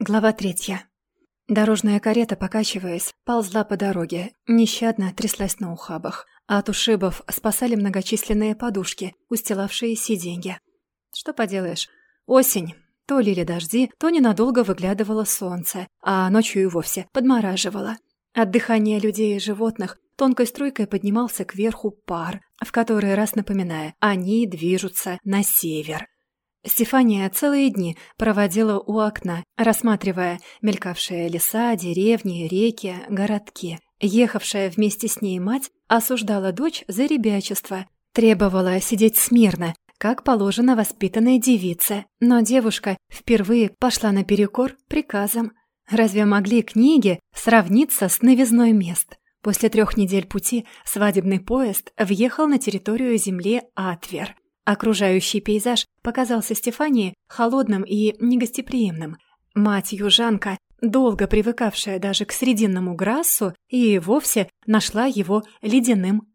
Глава третья. Дорожная карета, покачиваясь, ползла по дороге, нещадно тряслась на ухабах, а от ушибов спасали многочисленные подушки, устилавшие сиденья. Что поделаешь, осень. То лили дожди, то ненадолго выглядывало солнце, а ночью и вовсе подмораживало. От дыхания людей и животных тонкой струйкой поднимался кверху пар, в который раз напоминая, они движутся на север. Стефания целые дни проводила у окна, рассматривая мелькавшие леса, деревни, реки, городки. Ехавшая вместе с ней мать осуждала дочь за ребячество, требовала сидеть смирно, как положено воспитанной девице. Но девушка впервые пошла наперекор приказам. Разве могли книги сравниться с новизной мест? После трех недель пути свадебный поезд въехал на территорию земли Атвер – Окружающий пейзаж показался Стефании холодным и негостеприимным. Мать-южанка, долго привыкавшая даже к срединному грассу, и вовсе нашла его ледяным.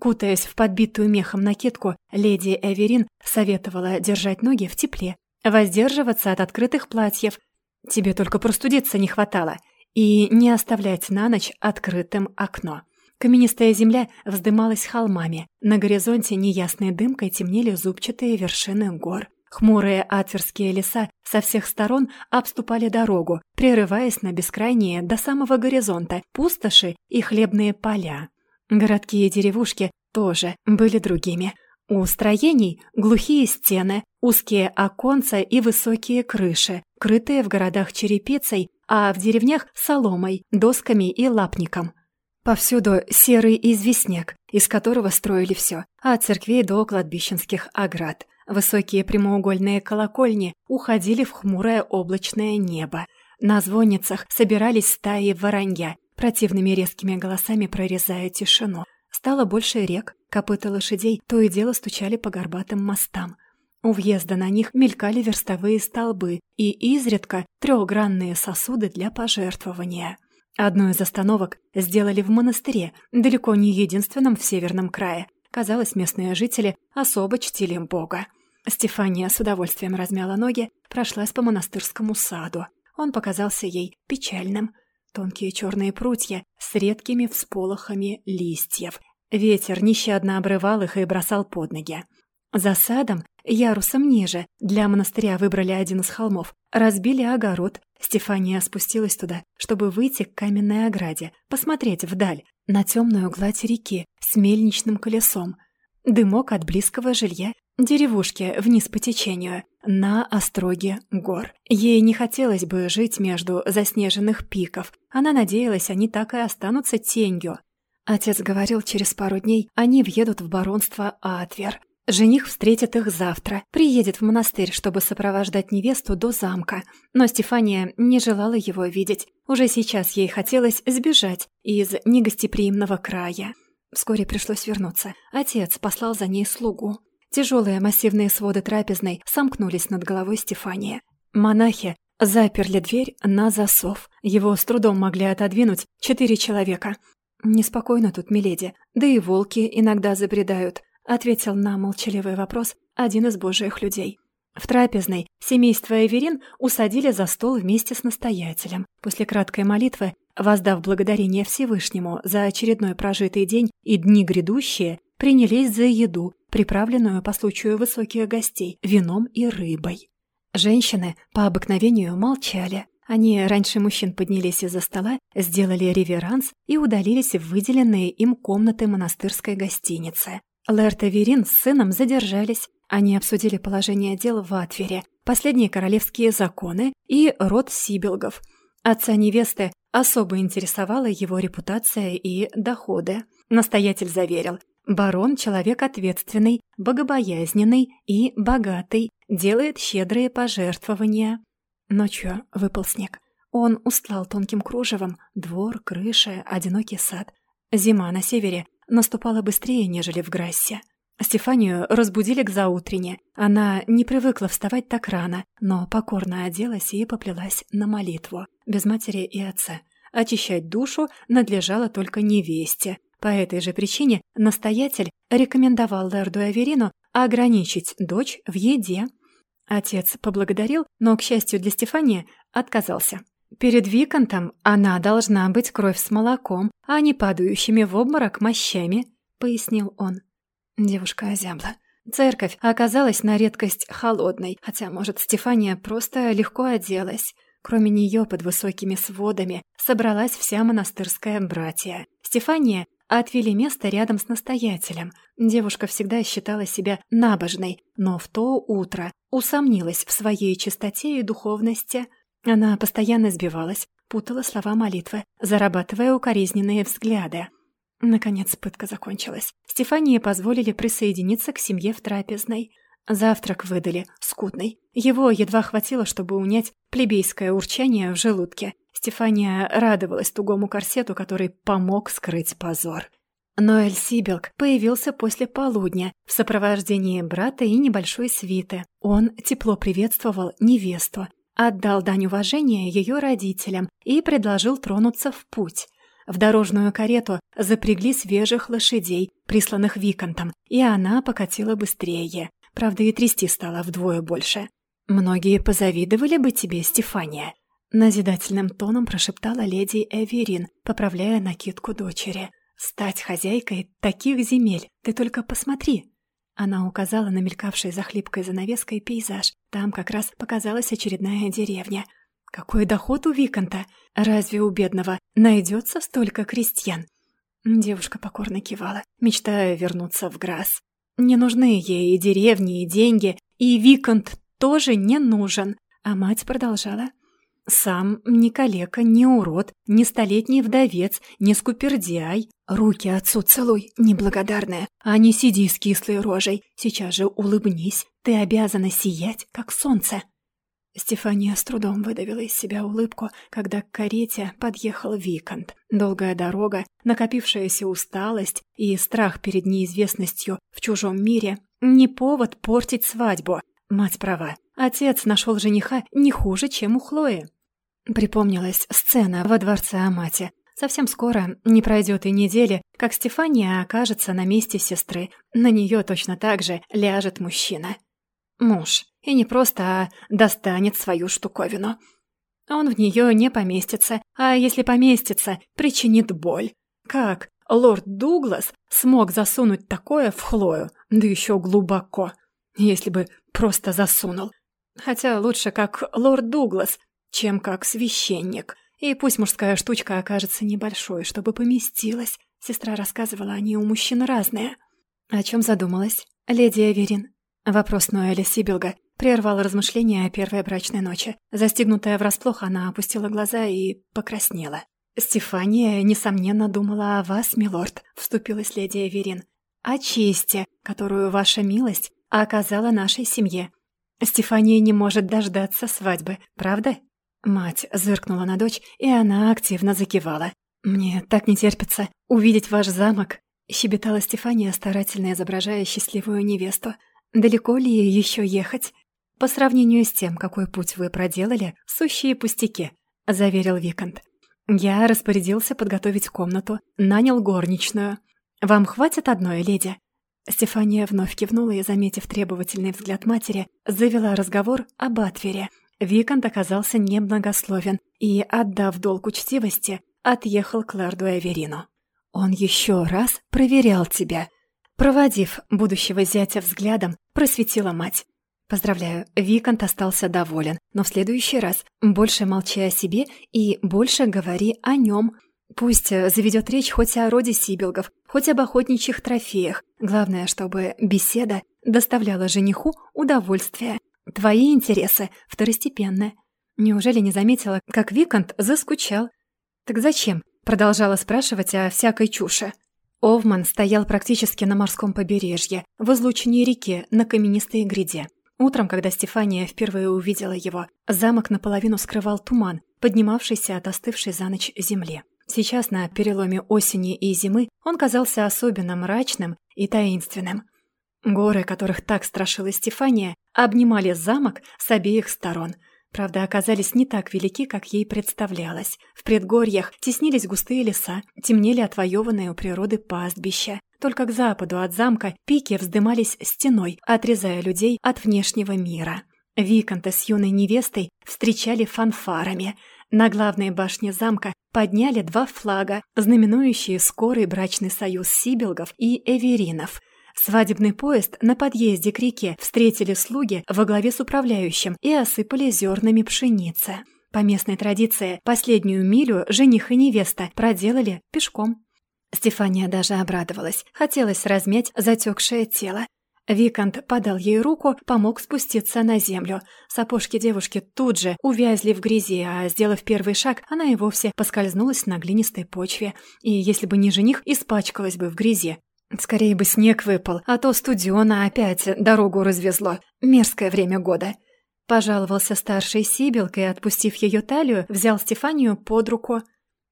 Кутаясь в подбитую мехом накидку, леди Эверин советовала держать ноги в тепле, воздерживаться от открытых платьев, тебе только простудиться не хватало, и не оставлять на ночь открытым окно. Каменистая земля вздымалась холмами. На горизонте неясной дымкой темнели зубчатые вершины гор. Хмурые атверские леса со всех сторон обступали дорогу, прерываясь на бескрайние до самого горизонта пустоши и хлебные поля. Городки и деревушки тоже были другими. У строений глухие стены, узкие оконца и высокие крыши, крытые в городах черепицей, а в деревнях — соломой, досками и лапником. Повсюду серый известняк, из которого строили все, от церквей до кладбищенских оград. Высокие прямоугольные колокольни уходили в хмурое облачное небо. На звонницах собирались стаи воронья, противными резкими голосами прорезая тишину. Стало больше рек, копыта лошадей то и дело стучали по горбатым мостам. У въезда на них мелькали верстовые столбы и изредка трехгранные сосуды для пожертвования. Одну из остановок сделали в монастыре, далеко не единственном в северном крае. Казалось, местные жители особо чтили Бога. Стефания с удовольствием размяла ноги, прошлась по монастырскому саду. Он показался ей печальным. Тонкие черные прутья с редкими всполохами листьев. Ветер нещадно обрывал их и бросал под ноги. За садом, ярусом ниже, для монастыря выбрали один из холмов, разбили огород. Стефания спустилась туда, чтобы выйти к каменной ограде, посмотреть вдаль, на темную гладь реки с мельничным колесом. Дымок от близкого жилья, деревушки вниз по течению, на остроге гор. Ей не хотелось бы жить между заснеженных пиков. Она надеялась, они так и останутся тенью. Отец говорил, через пару дней они въедут в баронство Атвер. Жених встретит их завтра, приедет в монастырь, чтобы сопровождать невесту до замка. Но Стефания не желала его видеть. Уже сейчас ей хотелось сбежать из негостеприимного края. Вскоре пришлось вернуться. Отец послал за ней слугу. Тяжелые массивные своды трапезной сомкнулись над головой Стефании. Монахи заперли дверь на засов. Его с трудом могли отодвинуть четыре человека. Неспокойно тут, миледи. Да и волки иногда забредают ответил на молчаливый вопрос один из божьих людей. В трапезной семейство Эверин усадили за стол вместе с настоятелем. После краткой молитвы, воздав благодарение Всевышнему за очередной прожитый день и дни грядущие, принялись за еду, приправленную по случаю высоких гостей, вином и рыбой. Женщины по обыкновению молчали. Они раньше мужчин поднялись из-за стола, сделали реверанс и удалились в выделенные им комнаты монастырской гостиницы. Лэрт и Верин с сыном задержались. Они обсудили положение дел в Атвере, последние королевские законы и род Сибилгов. Отца невесты особо интересовала его репутация и доходы. Настоятель заверил, барон — человек ответственный, богобоязненный и богатый, делает щедрые пожертвования. Ночью выпал снег. Он устлал тонким кружевом двор, крыша, одинокий сад. Зима на севере наступала быстрее, нежели в Грассе. Стефанию разбудили к заутрене. Она не привыкла вставать так рано, но покорно оделась и поплелась на молитву, без матери и отца. Очищать душу надлежало только невесте. По этой же причине настоятель рекомендовал Лерду Аверину ограничить дочь в еде. Отец поблагодарил, но, к счастью для Стефании, отказался. Перед Виконтом она должна быть кровь с молоком, а не падающими в обморок мощами, пояснил он. Девушка озябла. Церковь оказалась на редкость холодной, хотя, может, Стефания просто легко оделась. Кроме нее под высокими сводами собралась вся монастырская братья. Стефания отвели место рядом с настоятелем. Девушка всегда считала себя набожной, но в то утро усомнилась в своей чистоте и духовности. Она постоянно сбивалась, путала слова молитвы, зарабатывая укоризненные взгляды. Наконец пытка закончилась. Стефании позволили присоединиться к семье в трапезной. Завтрак выдали, скудный. Его едва хватило, чтобы унять плебейское урчание в желудке. Стефания радовалась тугому корсету, который помог скрыть позор. Ноэль Сибилк появился после полудня в сопровождении брата и небольшой свиты. Он тепло приветствовал невесту, отдал дань уважения ее родителям и предложил тронуться в путь. В дорожную карету запрягли свежих лошадей, присланных Виконтом, и она покатила быстрее. Правда, и трясти стало вдвое больше. «Многие позавидовали бы тебе, Стефания», — назидательным тоном прошептала леди Эверин, поправляя накидку дочери. «Стать хозяйкой таких земель, ты только посмотри!» Она указала на мелькавший за хлипкой занавеской пейзаж. Там как раз показалась очередная деревня. Какой доход у Виконта? Разве у бедного найдется столько крестьян? Девушка покорно кивала, мечтая вернуться в Грасс. Не нужны ей и деревни, и деньги, и Виконт тоже не нужен. А мать продолжала. Сам ни калека, ни урод, ни столетний вдовец, ни скупердяй. Руки отцу целуй, неблагодарная, а не сиди с кислой рожей. Сейчас же улыбнись, ты обязана сиять, как солнце. Стефания с трудом выдавила из себя улыбку, когда к карете подъехал Викант. Долгая дорога, накопившаяся усталость и страх перед неизвестностью в чужом мире — не повод портить свадьбу. Мать права. Отец нашел жениха не хуже, чем у Хлои. Припомнилась сцена во дворце Амати. Совсем скоро, не пройдет и недели, как Стефания окажется на месте сестры. На нее точно так же ляжет мужчина. Муж. И не просто, а достанет свою штуковину. Он в нее не поместится, а если поместится, причинит боль. Как лорд Дуглас смог засунуть такое в Хлою, да еще глубоко, если бы просто засунул. Хотя лучше как лорд Дуглас, чем как священник. И пусть мужская штучка окажется небольшой, чтобы поместилась. Сестра рассказывала, они у мужчин разные. О чем задумалась? Леди Эверин. Вопрос Ноэля Сибилга прервал размышления о первой брачной ночи. Застигнутая врасплох, она опустила глаза и покраснела. «Стефания, несомненно, думала о вас, милорд», — вступилась леди Эверин. «О чести, которую ваша милость оказала нашей семье. Стефания не может дождаться свадьбы, правда?» Мать зыркнула на дочь, и она активно закивала. «Мне так не терпится увидеть ваш замок», — щебетала Стефания, старательно изображая счастливую невесту. Далеко ли еще ехать? По сравнению с тем, какой путь вы проделали, сущие пустяки, заверил Викант. Я распорядился подготовить комнату, нанял горничную. Вам хватит одной, леди? Стефания вновь кивнула и, заметив требовательный взгляд матери, завела разговор об Атвере. Викант оказался немногословен и, отдав долг учтивости, отъехал к лорду Эверину. «Он еще раз проверял тебя», Проводив будущего зятя взглядом, просветила мать. Поздравляю, Викант остался доволен, но в следующий раз больше молчи о себе и больше говори о нем. Пусть заведет речь хоть о роде Сибилгов, хоть об охотничьих трофеях. Главное, чтобы беседа доставляла жениху удовольствие. Твои интересы второстепенны. Неужели не заметила, как Викант заскучал? Так зачем? Продолжала спрашивать о всякой чуше. Овман стоял практически на морском побережье, в излучине реки, на каменистой гряде. Утром, когда Стефания впервые увидела его, замок наполовину скрывал туман, поднимавшийся от остывшей за ночь земли. Сейчас, на переломе осени и зимы, он казался особенно мрачным и таинственным. Горы, которых так страшила Стефания, обнимали замок с обеих сторон – Правда, оказались не так велики, как ей представлялось. В предгорьях теснились густые леса, темнели отвоеванные у природы пастбища. Только к западу от замка пики вздымались стеной, отрезая людей от внешнего мира. Виконта с юной невестой встречали фанфарами. На главной башне замка подняли два флага, знаменующие скорый брачный союз Сибилгов и Эверинов. Свадебный поезд на подъезде к реке встретили слуги во главе с управляющим и осыпали зернами пшеницы. По местной традиции, последнюю милю жених и невеста проделали пешком. Стефания даже обрадовалась. Хотелось размять затекшее тело. Викант подал ей руку, помог спуститься на землю. Сапожки девушки тут же увязли в грязи, а, сделав первый шаг, она и вовсе поскользнулась на глинистой почве. И если бы не жених, испачкалась бы в грязи. Скорее бы снег выпал, а то студиона опять дорогу развезло. Мерзкое время года. Пожаловался старший Сибилк и, отпустив ее талию, взял Стефанию под руку.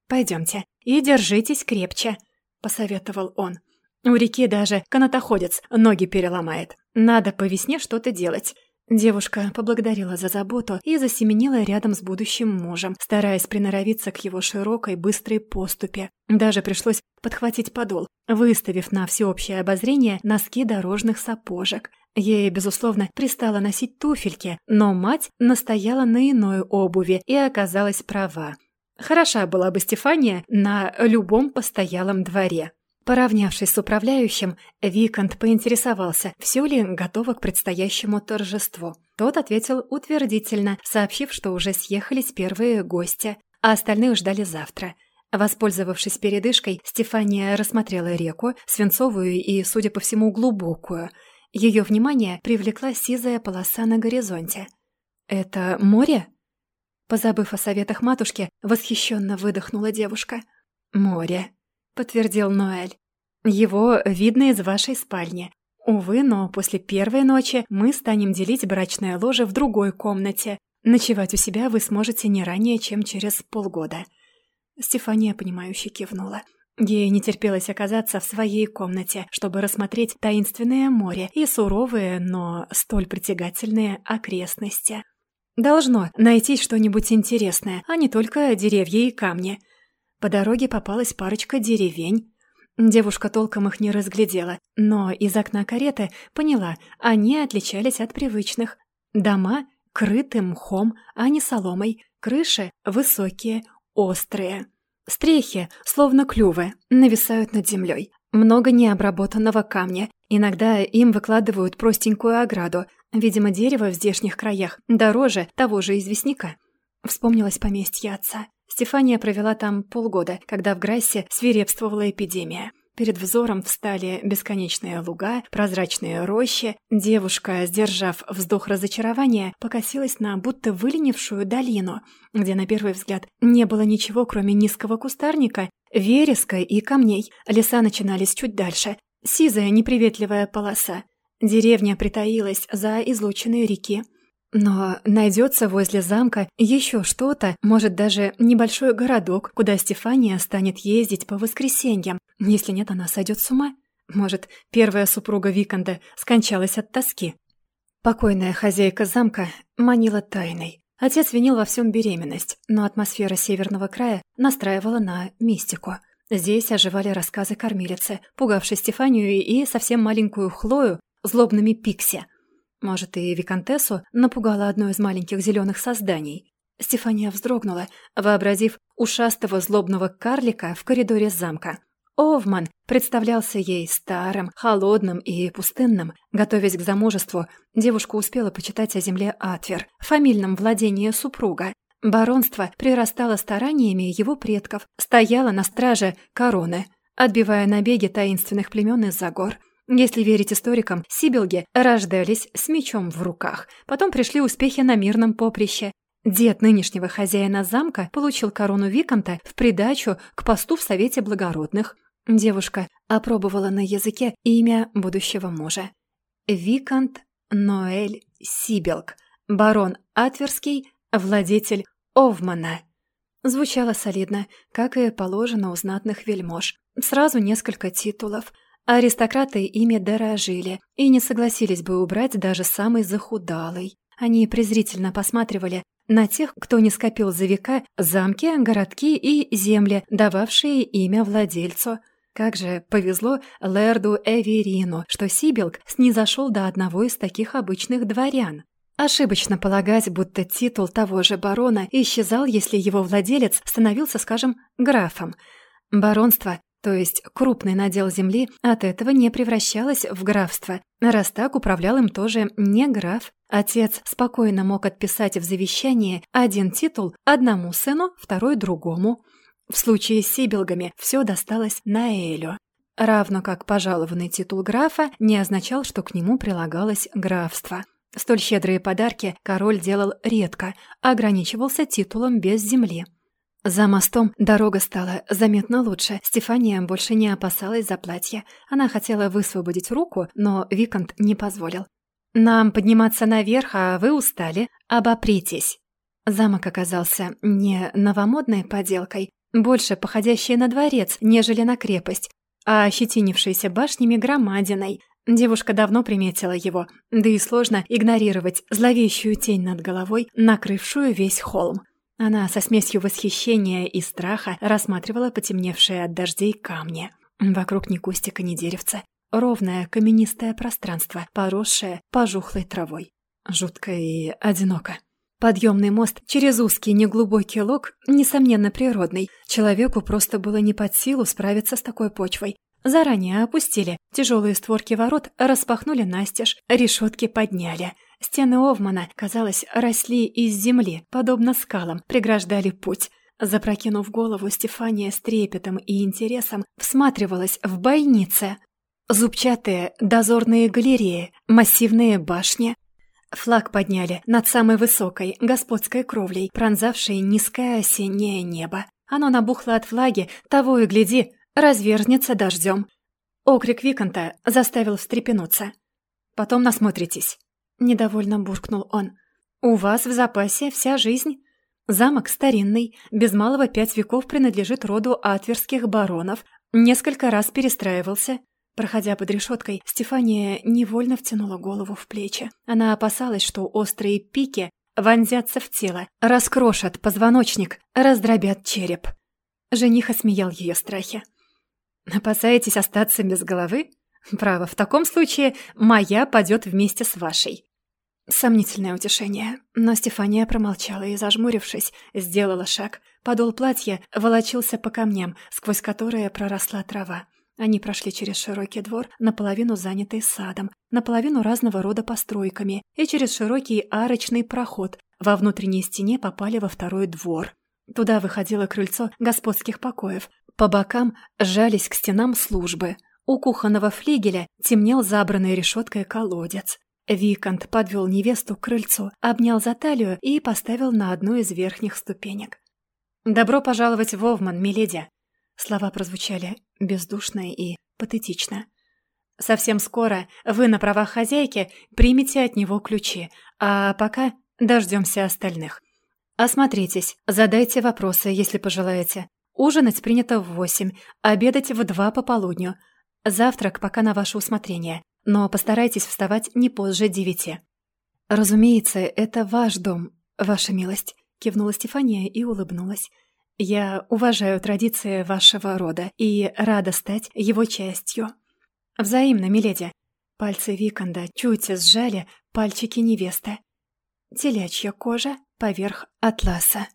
«Пойдемте и держитесь крепче», — посоветовал он. «У реки даже канатоходец ноги переломает. Надо по весне что-то делать». Девушка поблагодарила за заботу и засеменила рядом с будущим мужем, стараясь приноровиться к его широкой, быстрой поступе. Даже пришлось подхватить подол, выставив на всеобщее обозрение носки дорожных сапожек. Ей, безусловно, пристало носить туфельки, но мать настояла на иной обуви и оказалась права. Хороша была бы Стефания на любом постоялом дворе. Поравнявшись с управляющим, Викант поинтересовался, все ли готово к предстоящему торжеству. Тот ответил утвердительно, сообщив, что уже съехались первые гости, а остальных ждали завтра. Воспользовавшись передышкой, Стефания рассмотрела реку, свинцовую и, судя по всему, глубокую. Ее внимание привлекла сизая полоса на горизонте. «Это море?» Позабыв о советах матушки, восхищенно выдохнула девушка. «Море», — подтвердил Ноэль. «Его видно из вашей спальни. Увы, но после первой ночи мы станем делить брачное ложе в другой комнате. Ночевать у себя вы сможете не ранее, чем через полгода». Стефания, понимающе кивнула. Ей не терпелось оказаться в своей комнате, чтобы рассмотреть таинственное море и суровые, но столь притягательные окрестности. Должно найтись что-нибудь интересное, а не только деревья и камни. По дороге попалась парочка деревень. Девушка толком их не разглядела, но из окна кареты поняла, они отличались от привычных. Дома крыты мхом, а не соломой, крыши высокие, острые. Стрехи, словно клювы, нависают над землей. Много необработанного камня. Иногда им выкладывают простенькую ограду, Видимо, дерево в здешних краях дороже того же известняка. Вспомнилось поместье отца. Стефания провела там полгода, когда в Грассе свирепствовала эпидемия. Перед взором встали бесконечные луга, прозрачные рощи. Девушка, сдержав вздох разочарования, покосилась на будто выленившую долину, где на первый взгляд не было ничего, кроме низкого кустарника, вереска и камней. Леса начинались чуть дальше. Сизая неприветливая полоса. Деревня притаилась за излученной реки. Но найдется возле замка еще что-то, может, даже небольшой городок, куда Стефания станет ездить по воскресеньям. Если нет, она сойдет с ума. Может, первая супруга Виконда скончалась от тоски. Покойная хозяйка замка манила тайной. Отец винил во всем беременность, но атмосфера северного края настраивала на мистику. Здесь оживали рассказы кормилицы, пугавшей Стефанию и совсем маленькую Хлою, злобными пикси. Может, и Викантессу напугало одно из маленьких зеленых созданий. Стефания вздрогнула, вообразив ушастого злобного карлика в коридоре замка. Овман представлялся ей старым, холодным и пустынным. Готовясь к замужеству, девушка успела почитать о земле Атвер, фамильном владении супруга. Баронство прирастало стараниями его предков, стояло на страже короны, отбивая набеги таинственных племен из-за гор. Если верить историкам, сибилги рождались с мечом в руках, потом пришли успехи на мирном поприще. Дед нынешнего хозяина замка получил корону Виконта в придачу к посту в Совете Благородных. Девушка опробовала на языке имя будущего мужа. Виконт Ноэль Сибилг, барон Атверский, владетель Овмана. Звучало солидно, как и положено у знатных вельмож. Сразу несколько титулов – Аристократы ими дорожили и не согласились бы убрать даже самый захудалый. Они презрительно посматривали на тех, кто не скопил за века замки, городки и земли, дававшие имя владельцу. Как же повезло Лерду Эверину, что Сибилк снизошел до одного из таких обычных дворян. Ошибочно полагать, будто титул того же барона исчезал, если его владелец становился, скажем, графом. Баронство, то есть крупный надел земли, от этого не превращалось в графство. Раз так управлял им тоже не граф. Отец спокойно мог отписать в завещании один титул одному сыну, второй другому. В случае с Сибилгами все досталось Наэлю. Равно как пожалованный титул графа не означал, что к нему прилагалось графство. Столь щедрые подарки король делал редко, ограничивался титулом без земли. За мостом дорога стала заметно лучше. Стефания больше не опасалась за платье. Она хотела высвободить руку, но Викант не позволил. «Нам подниматься наверх, а вы устали. Обопритесь». Замок оказался не новомодной поделкой, больше походящей на дворец, нежели на крепость, а ощетинившейся башнями громадиной. Девушка давно приметила его, да и сложно игнорировать зловещую тень над головой, накрывшую весь холм. Она со смесью восхищения и страха рассматривала потемневшие от дождей камни. Вокруг ни кустика, ни деревца. Ровное каменистое пространство, поросшее пожухлой травой. Жутко и одиноко. Подъемный мост через узкий неглубокий лог, несомненно природный. Человеку просто было не под силу справиться с такой почвой. Заранее опустили, тяжелые створки ворот распахнули настежь, решетки подняли. Стены Овмана, казалось, росли из земли, подобно скалам, преграждали путь. Запрокинув голову, Стефания с трепетом и интересом всматривалась в бойнице. Зубчатые дозорные галереи, массивные башни. Флаг подняли над самой высокой господской кровлей, пронзавшей низкое осеннее небо. Оно набухло от флаги, того и гляди, развернется дождем. Окрик Виконта заставил встрепенуться. «Потом насмотритесь», — недовольно буркнул он. «У вас в запасе вся жизнь. Замок старинный, без малого пять веков принадлежит роду атверских баронов, несколько раз перестраивался». Проходя под решеткой, Стефания невольно втянула голову в плечи. Она опасалась, что острые пики вонзятся в тело, раскрошат позвоночник, раздробят череп. Жених осмеял ее страхи. Опасаетесь остаться без головы? Право, в таком случае моя падет вместе с вашей. Сомнительное утешение, но Стефания промолчала и, зажмурившись, сделала шаг. Подол платья волочился по камням, сквозь которые проросла трава. Они прошли через широкий двор, наполовину занятый садом, наполовину разного рода постройками, и через широкий арочный проход во внутренней стене попали во второй двор. Туда выходило крыльцо господских покоев, по бокам сжались к стенам службы. У кухонного флигеля темнел забранной решеткой колодец. Викант подвел невесту к крыльцу, обнял за талию и поставил на одну из верхних ступенек. «Добро пожаловать в Овман, миледи!» Слова прозвучали бездушно и патетично. «Совсем скоро вы на правах хозяйки примете от него ключи, а пока дождемся остальных. Осмотритесь, задайте вопросы, если пожелаете. Ужинать принято в восемь, обедать в два по полудню. Завтрак пока на ваше усмотрение, но постарайтесь вставать не позже девяти». «Разумеется, это ваш дом, ваша милость», — кивнула Стефания и улыбнулась. «Я уважаю традиции вашего рода и рада стать его частью». «Взаимно, миледи». Пальцы Виконда чуть сжали пальчики невесты. Телячья кожа поверх атласа.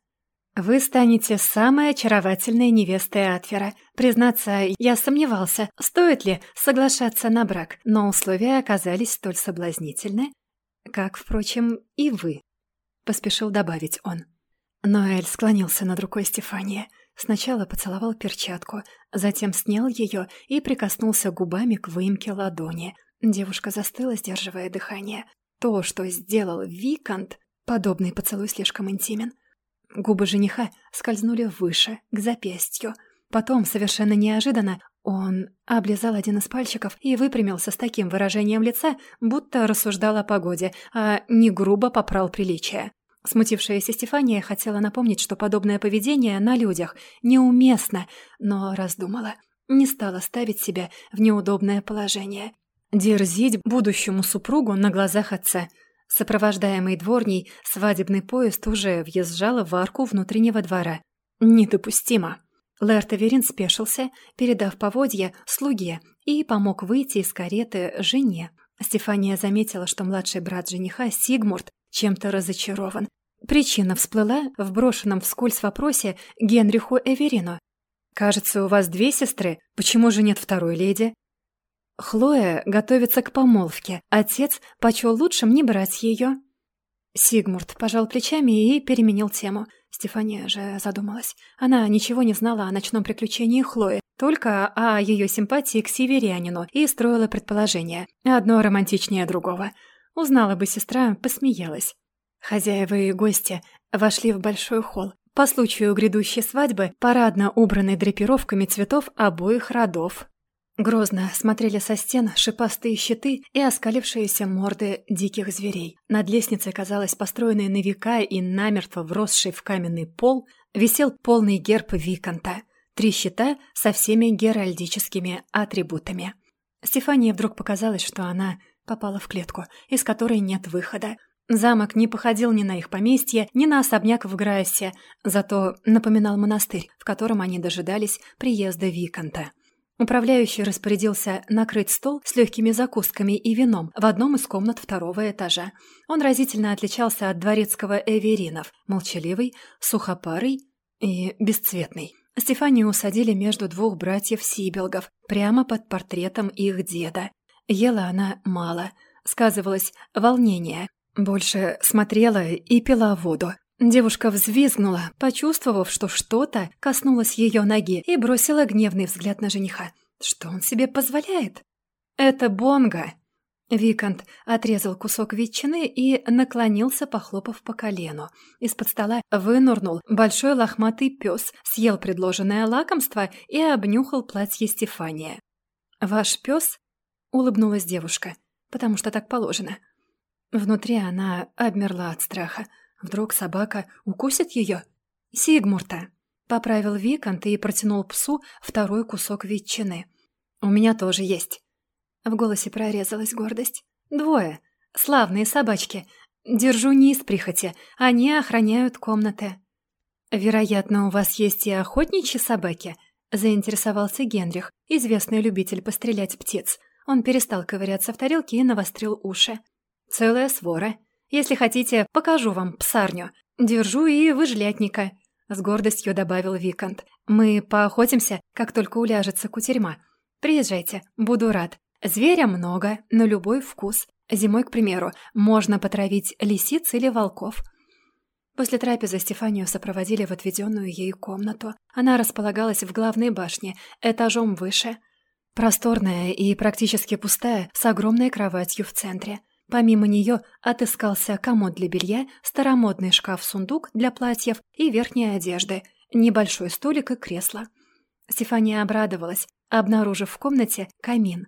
«Вы станете самой очаровательной невестой Атвера. Признаться, я сомневался, стоит ли соглашаться на брак, но условия оказались столь соблазнительны, как, впрочем, и вы», — поспешил добавить он. Ноэль склонился над рукой Стефании. Сначала поцеловал перчатку, затем снял ее и прикоснулся губами к выемке ладони. Девушка застыла, сдерживая дыхание. То, что сделал Викант, подобный поцелуй слишком интимен. Губы жениха скользнули выше, к запястью. Потом, совершенно неожиданно, он облизал один из пальчиков и выпрямился с таким выражением лица, будто рассуждал о погоде, а не грубо попрал приличие. Смутившаяся Стефания хотела напомнить, что подобное поведение на людях неуместно, но раздумала. Не стала ставить себя в неудобное положение. Дерзить будущему супругу на глазах отца – Сопровождаемый дворней, свадебный поезд уже въезжал в арку внутреннего двора. Недопустимо. Лэрт Аверин спешился, передав поводья слуге, и помог выйти из кареты жене. Стефания заметила, что младший брат жениха, Сигмурт, чем-то разочарован. Причина всплыла в брошенном вскользь вопросе Генриху Эверину. «Кажется, у вас две сестры. Почему же нет второй леди?» Хлоя готовится к помолвке. Отец почел лучшим не брать ее. Сигмурт пожал плечами и переменил тему. Стефания же задумалась. Она ничего не знала о ночном приключении Хлои, только о ее симпатии к северянину и строила предположение. Одно романтичнее другого. Узнала бы сестра, посмеялась. Хозяева и гости вошли в большой холл. По случаю грядущей свадьбы, парадно убранной драпировками цветов обоих родов. Грозно смотрели со стен шипастые щиты и оскалившиеся морды диких зверей. Над лестницей, казалось, построенной на века и намертво вросший в каменный пол, висел полный герб Виконта. Три щита со всеми геральдическими атрибутами. Стефании вдруг показалось, что она попала в клетку, из которой нет выхода. Замок не походил ни на их поместье, ни на особняк в Грассе, зато напоминал монастырь, в котором они дожидались приезда Виконта. Управляющий распорядился накрыть стол с легкими закусками и вином в одном из комнат второго этажа. Он разительно отличался от дворецкого Эверинов, молчаливый, сухопарый и бесцветный. Стефанию усадили между двух братьев Сибелгов, прямо под портретом их деда. Ела она мало, сказывалось волнение. Больше смотрела и пила воду. Девушка взвизгнула, почувствовав, что что-то коснулось ее ноги, и бросила гневный взгляд на жениха. Что он себе позволяет? «Это бонга!» Викант отрезал кусок ветчины и наклонился, похлопав по колену. Из-под стола вынурнул большой лохматый пес, съел предложенное лакомство и обнюхал платье Стефания. «Ваш пес?» — улыбнулась девушка, потому что так положено. Внутри она обмерла от страха. Вдруг собака укусит ее? Сигмурта. Поправил Викант и протянул псу второй кусок ветчины. «У меня тоже есть». В голосе прорезалась гордость. «Двое. Славные собачки. Держу не из прихоти. Они охраняют комнаты». «Вероятно, у вас есть и охотничьи собаки?» Заинтересовался Генрих, известный любитель пострелять птиц. Он перестал ковыряться в тарелке и навострил уши. «Целая свора. Если хотите, покажу вам псарню. Держу и выжлятника», — с гордостью добавил Викант. «Мы поохотимся, как только уляжется кутерьма. Приезжайте, буду рад. Зверя много, на любой вкус. Зимой, к примеру, можно потравить лисиц или волков». После трапезы Стефанию сопроводили в отведенную ей комнату. Она располагалась в главной башне, этажом выше. Просторная и практически пустая, с огромной кроватью в центре — Помимо нее отыскался комод для белья, старомодный шкаф-сундук для платьев и верхней одежды, небольшой столик и кресло. Стефания обрадовалась, обнаружив в комнате камин.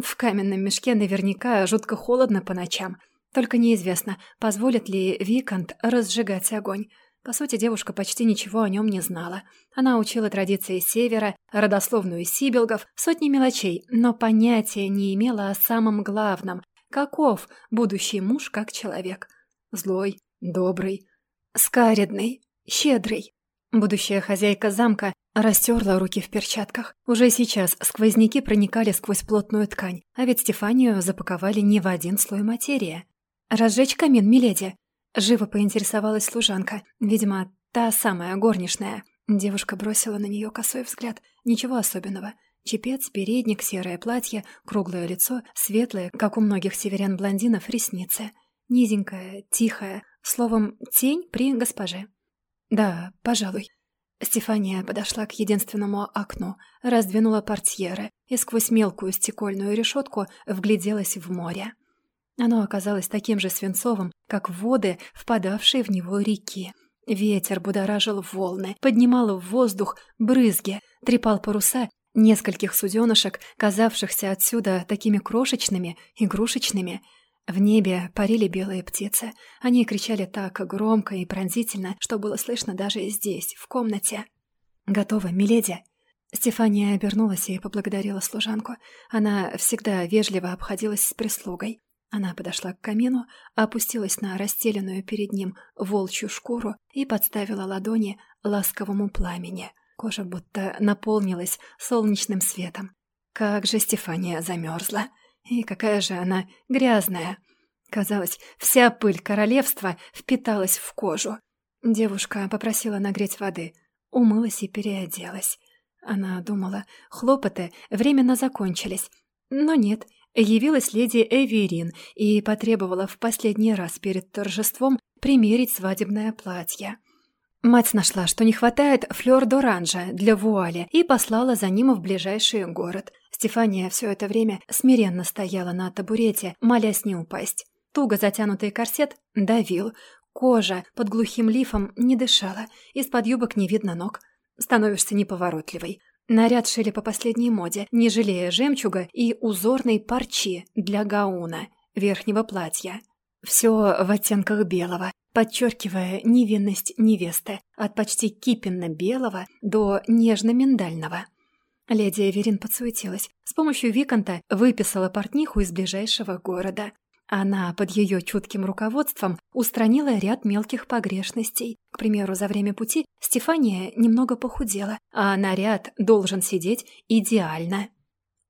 В каменном мешке наверняка жутко холодно по ночам. Только неизвестно, позволит ли Викант разжигать огонь. По сути, девушка почти ничего о нем не знала. Она учила традиции Севера, родословную Сибилгов, сотни мелочей, но понятия не имела о самом главном Каков будущий муж как человек? Злой, добрый, скаредный, щедрый. Будущая хозяйка замка растерла руки в перчатках. Уже сейчас сквозняки проникали сквозь плотную ткань, а ведь Стефанию запаковали не в один слой материи. «Разжечь камин, миледи!» Живо поинтересовалась служанка, видимо, та самая горничная. Девушка бросила на нее косой взгляд. Ничего особенного. Чепец, передник, серое платье, круглое лицо, светлое, как у многих северян-блондинов, ресницы. Низенькая, тихая, словом, тень при госпоже. «Да, пожалуй». Стефания подошла к единственному окну, раздвинула портьеры и сквозь мелкую стекольную решетку вгляделась в море. Оно оказалось таким же свинцовым, как воды, впадавшие в него реки. Ветер будоражил волны, поднимал в воздух брызги, трепал паруса Нескольких суденышек, казавшихся отсюда такими крошечными, игрушечными. В небе парили белые птицы. Они кричали так громко и пронзительно, что было слышно даже здесь, в комнате. «Готово, миледи!» Стефания обернулась и поблагодарила служанку. Она всегда вежливо обходилась с прислугой. Она подошла к камину, опустилась на расстеленную перед ним волчью шкуру и подставила ладони ласковому пламени — Кожа будто наполнилась солнечным светом. Как же Стефания замерзла. И какая же она грязная. Казалось, вся пыль королевства впиталась в кожу. Девушка попросила нагреть воды, умылась и переоделась. Она думала, хлопоты временно закончились. Но нет, явилась леди Эверин и потребовала в последний раз перед торжеством примерить свадебное платье. Мать нашла, что не хватает флёр-д'оранжа для вуали и послала за ним в ближайший город. Стефания все это время смиренно стояла на табурете, молясь не упасть. Туго затянутый корсет давил, кожа под глухим лифом не дышала, из-под юбок не видно ног. Становишься неповоротливой. Наряд шили по последней моде, не жалея жемчуга и узорной парчи для гауна, верхнего платья. Все в оттенках белого, подчеркивая невинность невесты, от почти кипенно-белого до нежно-миндального. Леди Эверин подсуетилась. С помощью Виконта выписала портниху из ближайшего города. Она под ее чутким руководством устранила ряд мелких погрешностей. К примеру, за время пути Стефания немного похудела, а наряд должен сидеть идеально.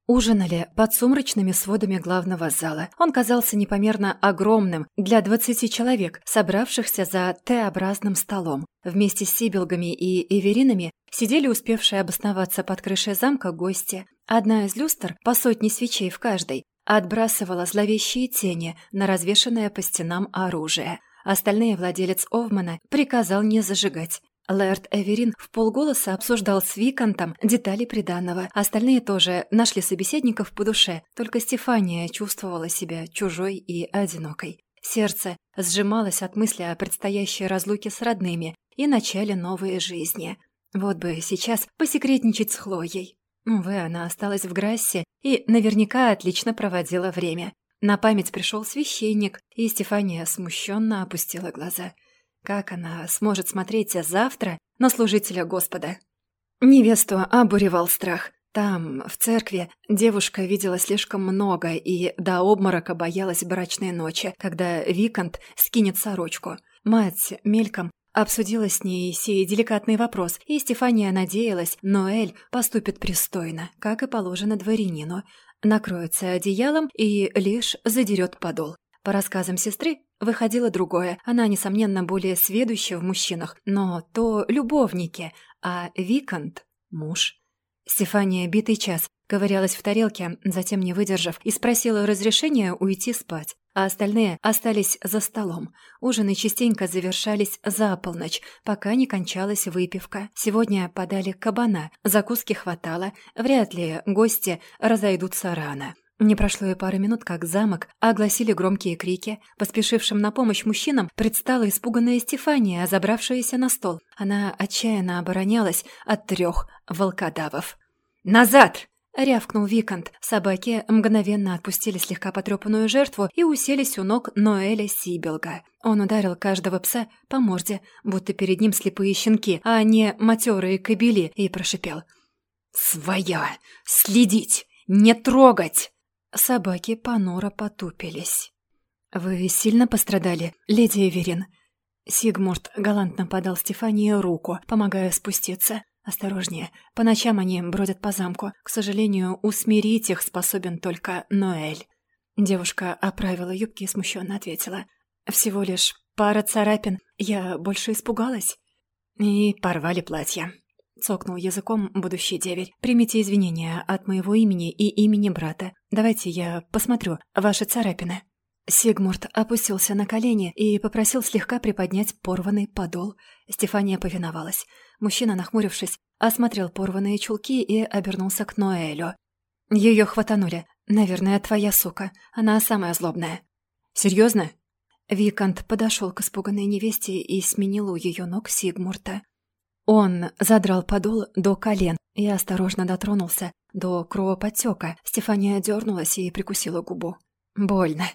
Ужинали под сумрачными сводами главного зала. Он казался непомерно огромным для двадцати человек, собравшихся за Т-образным столом. Вместе с Сибилгами и Эверинами сидели успевшие обосноваться под крышей замка гости. Одна из люстр, по сотне свечей в каждой, отбрасывала зловещие тени на развешанное по стенам оружие. Остальные владелец Овмана приказал не зажигать. Лэрд Эверин в полголоса обсуждал с Викантом детали приданного. Остальные тоже нашли собеседников по душе, только Стефания чувствовала себя чужой и одинокой. Сердце сжималось от мысли о предстоящей разлуке с родными и начале новой жизни. Вот бы сейчас посекретничать с Хлоей. Увы, она осталась в Грассе и наверняка отлично проводила время. На память пришел священник, и Стефания смущенно опустила глаза. Как она сможет смотреть завтра на служителя Господа? Невесту обуревал страх. Там, в церкви, девушка видела слишком много и до обморока боялась брачной ночи, когда Викант скинет сорочку. Мать мельком Обсудила с ней сей деликатный вопрос, и Стефания надеялась, Ноэль поступит пристойно, как и положено дворянину, накроется одеялом и лишь задерет подол. По рассказам сестры выходило другое. Она, несомненно, более сведущая в мужчинах, но то любовники, а Викант — муж. Стефания битый час ковырялась в тарелке, затем не выдержав, и спросила разрешения уйти спать а остальные остались за столом. Ужины частенько завершались за полночь, пока не кончалась выпивка. Сегодня подали кабана, закуски хватало, вряд ли гости разойдутся рано. Не прошло и пары минут, как замок огласили громкие крики. Поспешившим на помощь мужчинам предстала испуганная Стефания, забравшаяся на стол. Она отчаянно оборонялась от трех волкодавов. «Назад!» — рявкнул Викант. Собаки мгновенно отпустили слегка потрепанную жертву и уселись у ног Ноэля Сибелга. Он ударил каждого пса по морде, будто перед ним слепые щенки, а не матерые кобели, и прошипел. «Своя! Следить! Не трогать!» Собаки понуро потупились. «Вы сильно пострадали, леди Эверин?» Сигмурт галантно подал Стефании руку, помогая спуститься. «Осторожнее. По ночам они бродят по замку. К сожалению, усмирить их способен только Ноэль». Девушка оправила юбки и смущенно ответила. «Всего лишь пара царапин. Я больше испугалась». И порвали платье. Цокнул языком будущий деверь. «Примите извинения от моего имени и имени брата. Давайте я посмотрю ваши царапины». Сигмурт опустился на колени и попросил слегка приподнять порванный подол. Стефания повиновалась. Мужчина, нахмурившись, осмотрел порванные чулки и обернулся к Ноэлю. Ее хватанули. Наверное, твоя сука. Она самая злобная». «Серьезно?» Викант подошел к испуганной невесте и сменил у ее ног Сигмурта. Он задрал подол до колен и осторожно дотронулся до кровоподтека. Стефания дернулась и прикусила губу. «Больно».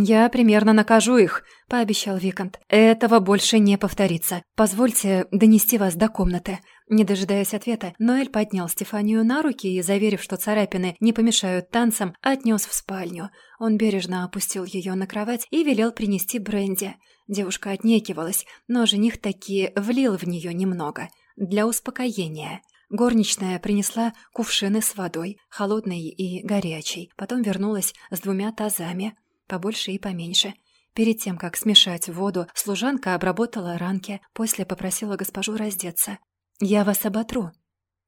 «Я примерно накажу их», — пообещал Викант. «Этого больше не повторится. Позвольте донести вас до комнаты». Не дожидаясь ответа, Ноэль поднял Стефанию на руки и, заверив, что царапины не помешают танцам, отнес в спальню. Он бережно опустил ее на кровать и велел принести бренди. Девушка отнекивалась, но жених таки влил в нее немного. Для успокоения. Горничная принесла кувшины с водой, холодной и горячей, потом вернулась с двумя тазами. Побольше и поменьше. Перед тем, как смешать воду, служанка обработала ранки, после попросила госпожу раздеться. «Я вас оботру».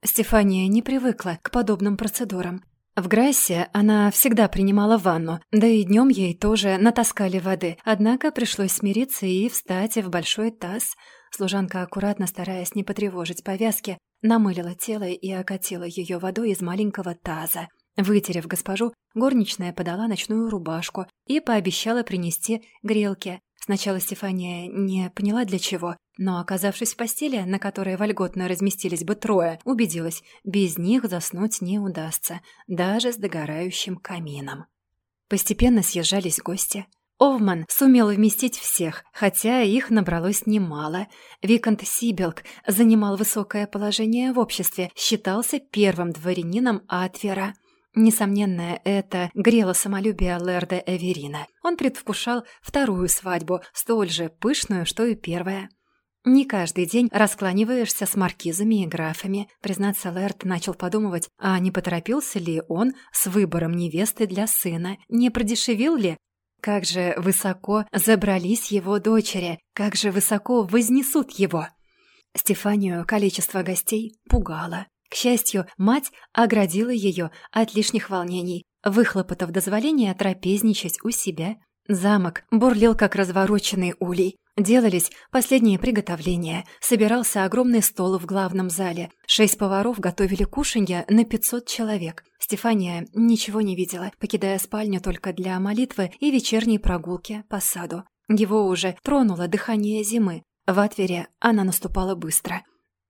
Стефания не привыкла к подобным процедурам. В Грассе она всегда принимала ванну, да и днем ей тоже натаскали воды, однако пришлось смириться и встать в большой таз. Служанка, аккуратно стараясь не потревожить повязки, намылила тело и окатила ее водой из маленького таза. Вытерев госпожу, горничная подала ночную рубашку и пообещала принести грелки. Сначала Стефания не поняла для чего, но, оказавшись в постели, на которой вольготно разместились бы трое, убедилась, без них заснуть не удастся, даже с догорающим камином. Постепенно съезжались гости. Овман сумел вместить всех, хотя их набралось немало. Викант Сибилк занимал высокое положение в обществе, считался первым дворянином Атвера. Несомненно, это грело самолюбие Лерда Эверина. Он предвкушал вторую свадьбу, столь же пышную, что и первая. Не каждый день раскланиваешься с маркизами и графами. Признаться, Лэрд начал подумывать, а не поторопился ли он с выбором невесты для сына, не продешевил ли? Как же высоко забрались его дочери, как же высоко вознесут его. Стефанию количество гостей пугало. К счастью, мать оградила ее от лишних волнений, выхлопотав дозволение трапезничать у себя. Замок бурлил, как развороченный улей. Делались последние приготовления. Собирался огромный стол в главном зале. Шесть поваров готовили кушанья на пятьсот человек. Стефания ничего не видела, покидая спальню только для молитвы и вечерней прогулки по саду. Его уже тронуло дыхание зимы. В Атвере она наступала быстро.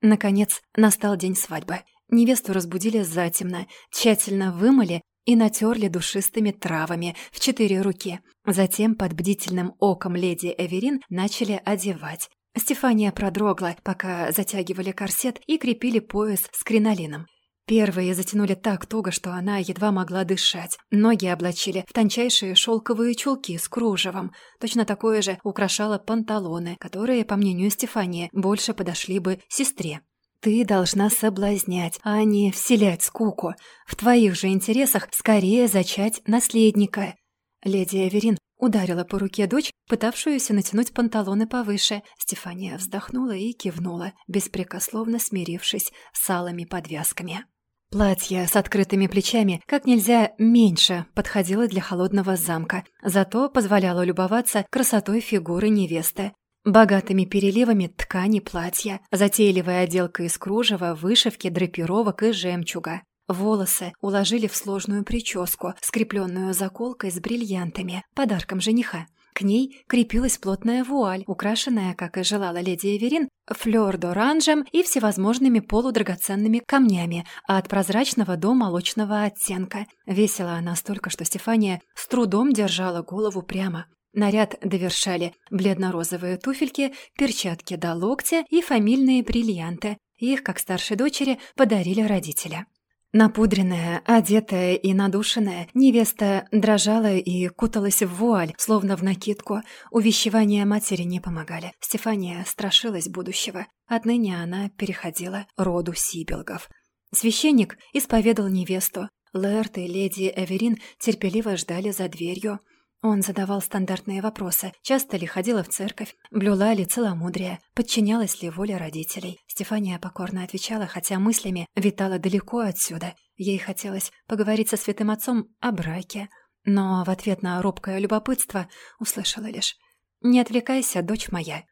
Наконец, настал день свадьбы. Невесту разбудили затемно, тщательно вымыли и натерли душистыми травами в четыре руки. Затем под бдительным оком леди Эверин начали одевать. Стефания продрогла, пока затягивали корсет и крепили пояс с кринолином. Первые затянули так туго, что она едва могла дышать. Ноги облачили в тончайшие шелковые чулки с кружевом. Точно такое же украшало панталоны, которые, по мнению Стефании, больше подошли бы сестре. «Ты должна соблазнять, а не вселять скуку. В твоих же интересах скорее зачать наследника». Леди Эверин ударила по руке дочь, пытавшуюся натянуть панталоны повыше. Стефания вздохнула и кивнула, беспрекословно смирившись с алыми подвязками. Платье с открытыми плечами как нельзя меньше подходило для холодного замка, зато позволяло любоваться красотой фигуры невесты. Богатыми переливами ткани платья, затейливая отделка из кружева, вышивки, драпировок и жемчуга. Волосы уложили в сложную прическу, скрепленную заколкой с бриллиантами, подарком жениха. К ней крепилась плотная вуаль, украшенная, как и желала леди Эверин, флёр-д'оранжем и всевозможными полудрагоценными камнями, от прозрачного до молочного оттенка. Весила она столько, что Стефания с трудом держала голову прямо. Наряд довершали бледно-розовые туфельки, перчатки до локтя и фамильные бриллианты. Их, как старшей дочери, подарили родители. Напудренная, одетая и надушенная, невеста дрожала и куталась в вуаль, словно в накидку. Увещевания матери не помогали. Стефания страшилась будущего. Отныне она переходила роду Сибилгов. Священник исповедал невесту. Лэрт и леди Эверин терпеливо ждали за дверью. Он задавал стандартные вопросы. Часто ли ходила в церковь? Блюла ли целомудрие? Подчинялась ли воле родителей? Стефания покорно отвечала, хотя мыслями витала далеко отсюда. Ей хотелось поговорить со святым отцом о браке. Но в ответ на робкое любопытство услышала лишь «Не отвлекайся, дочь моя».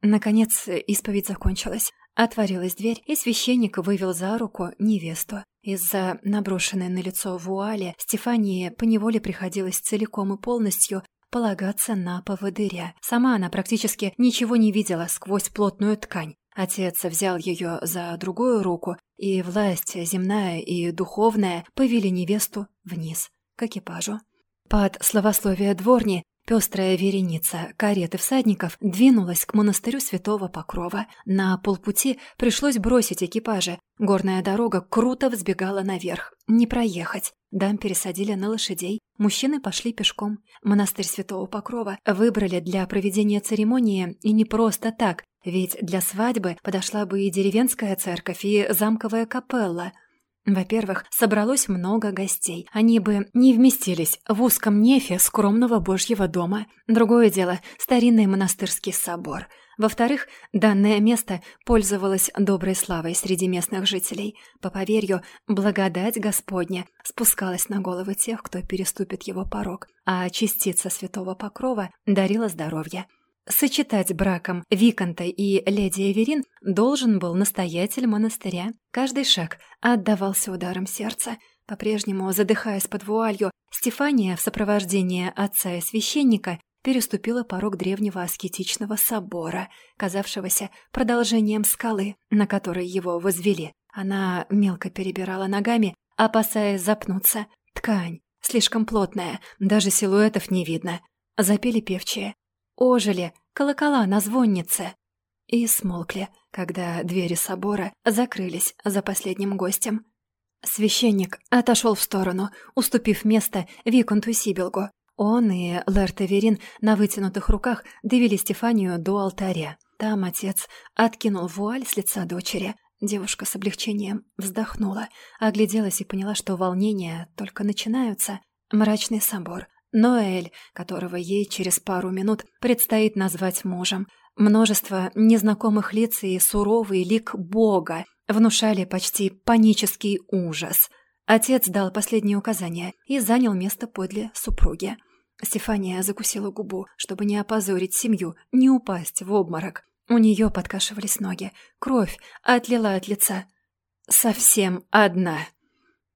Наконец, исповедь закончилась. Отворилась дверь, и священник вывел за руку невесту. Из-за наброшенной на лицо вуали Стефании поневоле приходилось целиком и полностью полагаться на поводыря. Сама она практически ничего не видела сквозь плотную ткань. Отец взял ее за другую руку, и власть земная и духовная повели невесту вниз, к экипажу. Под словословие дворни Пестрая вереница кареты всадников двинулась к монастырю Святого Покрова. На полпути пришлось бросить экипажи. Горная дорога круто взбегала наверх. Не проехать. Дам пересадили на лошадей. Мужчины пошли пешком. Монастырь Святого Покрова выбрали для проведения церемонии и не просто так, ведь для свадьбы подошла бы и деревенская церковь, и замковая капелла. Во-первых, собралось много гостей. Они бы не вместились в узком нефе скромного божьего дома. Другое дело — старинный монастырский собор. Во-вторых, данное место пользовалось доброй славой среди местных жителей. По поверью, благодать Господня спускалась на головы тех, кто переступит его порог, а частица святого покрова дарила здоровье. Сочетать браком Виконта и леди Эверин должен был настоятель монастыря. Каждый шаг отдавался ударом сердца. По-прежнему, задыхаясь под вуалью, Стефания в сопровождении отца и священника переступила порог древнего аскетичного собора, казавшегося продолжением скалы, на которой его возвели. Она мелко перебирала ногами, опасаясь запнуться. Ткань слишком плотная, даже силуэтов не видно. Запели певчие. Ожили колокола на звоннице. И смолкли, когда двери собора закрылись за последним гостем. Священник отошел в сторону, уступив место Виконту Сибилгу. Он и Лэр Таверин на вытянутых руках довели Стефанию до алтаря. Там отец откинул вуаль с лица дочери. Девушка с облегчением вздохнула, огляделась и поняла, что волнения только начинаются. Мрачный собор, Ноэль, которого ей через пару минут предстоит назвать мужем. Множество незнакомых лиц и суровый лик Бога внушали почти панический ужас. Отец дал последние указания и занял место подле супруги. Стефания закусила губу, чтобы не опозорить семью, не упасть в обморок. У нее подкашивались ноги, кровь отлила от лица. Совсем одна.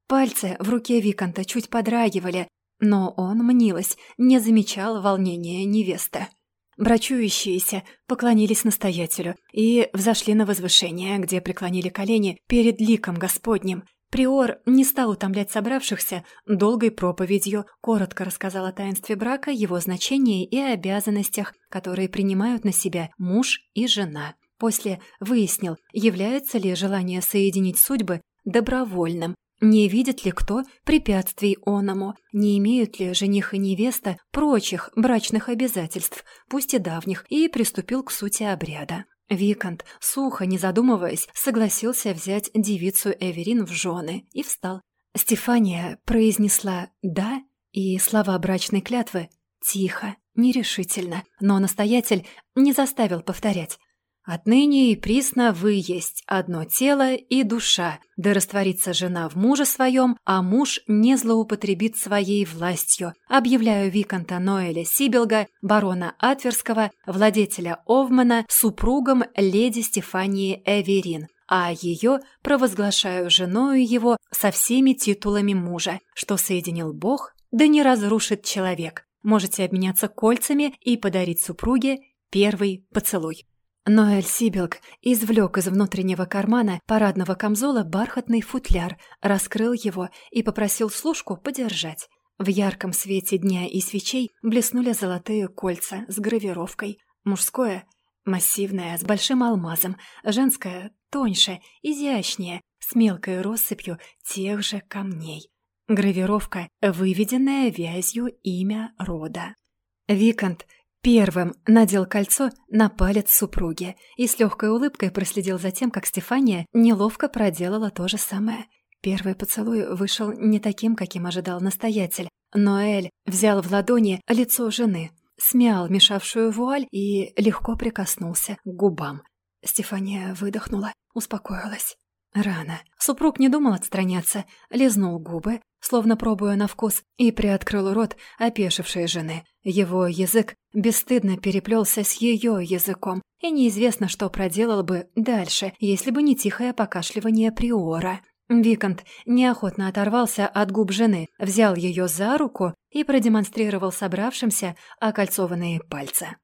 Пальцы в руке Виконта чуть подрагивали, но он, мнилось, не замечал волнения невесты. Брачующиеся поклонились настоятелю и взошли на возвышение, где преклонили колени перед ликом Господним. Приор не стал утомлять собравшихся долгой проповедью, коротко рассказал о таинстве брака, его значении и обязанностях, которые принимают на себя муж и жена. После выяснил, является ли желание соединить судьбы добровольным, не видит ли кто препятствий оному? Не имеют ли жених и невеста прочих брачных обязательств, пусть и давних, и приступил к сути обряда? Викант, сухо, не задумываясь, согласился взять девицу Эверин в жены и встал. Стефания произнесла «да», и слова брачной клятвы тихо, нерешительно, но настоятель не заставил повторять. Отныне и присно вы есть одно тело и душа, да растворится жена в муже своем, а муж не злоупотребит своей властью. Объявляю Виконта Ноэля Сибилга, барона Атверского, владетеля Овмана, супругом леди Стефании Эверин, а ее провозглашаю женою его со всеми титулами мужа, что соединил Бог, да не разрушит человек. Можете обменяться кольцами и подарить супруге первый поцелуй. Ноэль Сибилк извлек из внутреннего кармана парадного камзола бархатный футляр, раскрыл его и попросил служку подержать. В ярком свете дня и свечей блеснули золотые кольца с гравировкой. Мужское — массивное, с большим алмазом, женское — тоньше, изящнее, с мелкой россыпью тех же камней. Гравировка, выведенная вязью имя рода. Викант Первым надел кольцо на палец супруги и с легкой улыбкой проследил за тем, как Стефания неловко проделала то же самое. Первый поцелуй вышел не таким, каким ожидал настоятель. Ноэль взял в ладони лицо жены, смял мешавшую вуаль и легко прикоснулся к губам. Стефания выдохнула, успокоилась. Рано. Супруг не думал отстраняться, лизнул губы, словно пробуя на вкус, и приоткрыл рот опешившей жены. Его язык бесстыдно переплелся с ее языком, и неизвестно, что проделал бы дальше, если бы не тихое покашливание приора. Викант неохотно оторвался от губ жены, взял ее за руку и продемонстрировал собравшимся окольцованные пальцы.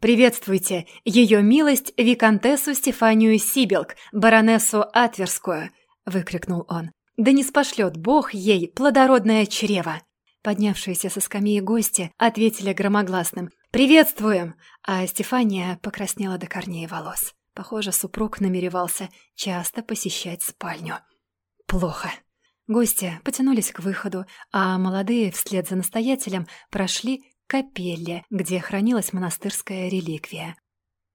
«Приветствуйте, ее милость Викантессу Стефанию Сибилк, баронессу Атверскую!» — выкрикнул он. «Да не спошлет Бог ей плодородное чрево!» Поднявшиеся со скамьи гости ответили громогласным «Приветствуем!», а Стефания покраснела до корней волос. Похоже, супруг намеревался часто посещать спальню. Плохо. Гости потянулись к выходу, а молодые вслед за настоятелем прошли капелле, где хранилась монастырская реликвия.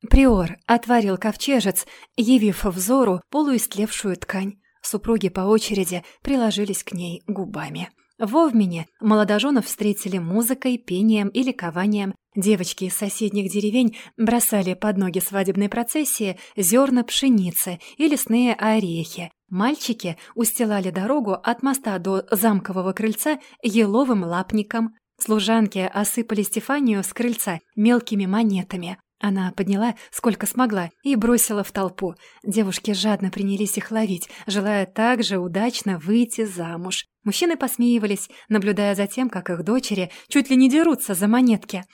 Приор отворил ковчежец, явив взору полуистлевшую ткань. Супруги по очереди приложились к ней губами. В Овмене молодоженов встретили музыкой, пением и ликованием. Девочки из соседних деревень бросали под ноги свадебной процессии зерна пшеницы и лесные орехи. Мальчики устилали дорогу от моста до замкового крыльца еловым лапником. Служанки осыпали Стефанию с крыльца мелкими монетами. Она подняла, сколько смогла, и бросила в толпу. Девушки жадно принялись их ловить, желая также удачно выйти замуж. Мужчины посмеивались, наблюдая за тем, как их дочери чуть ли не дерутся за монетки.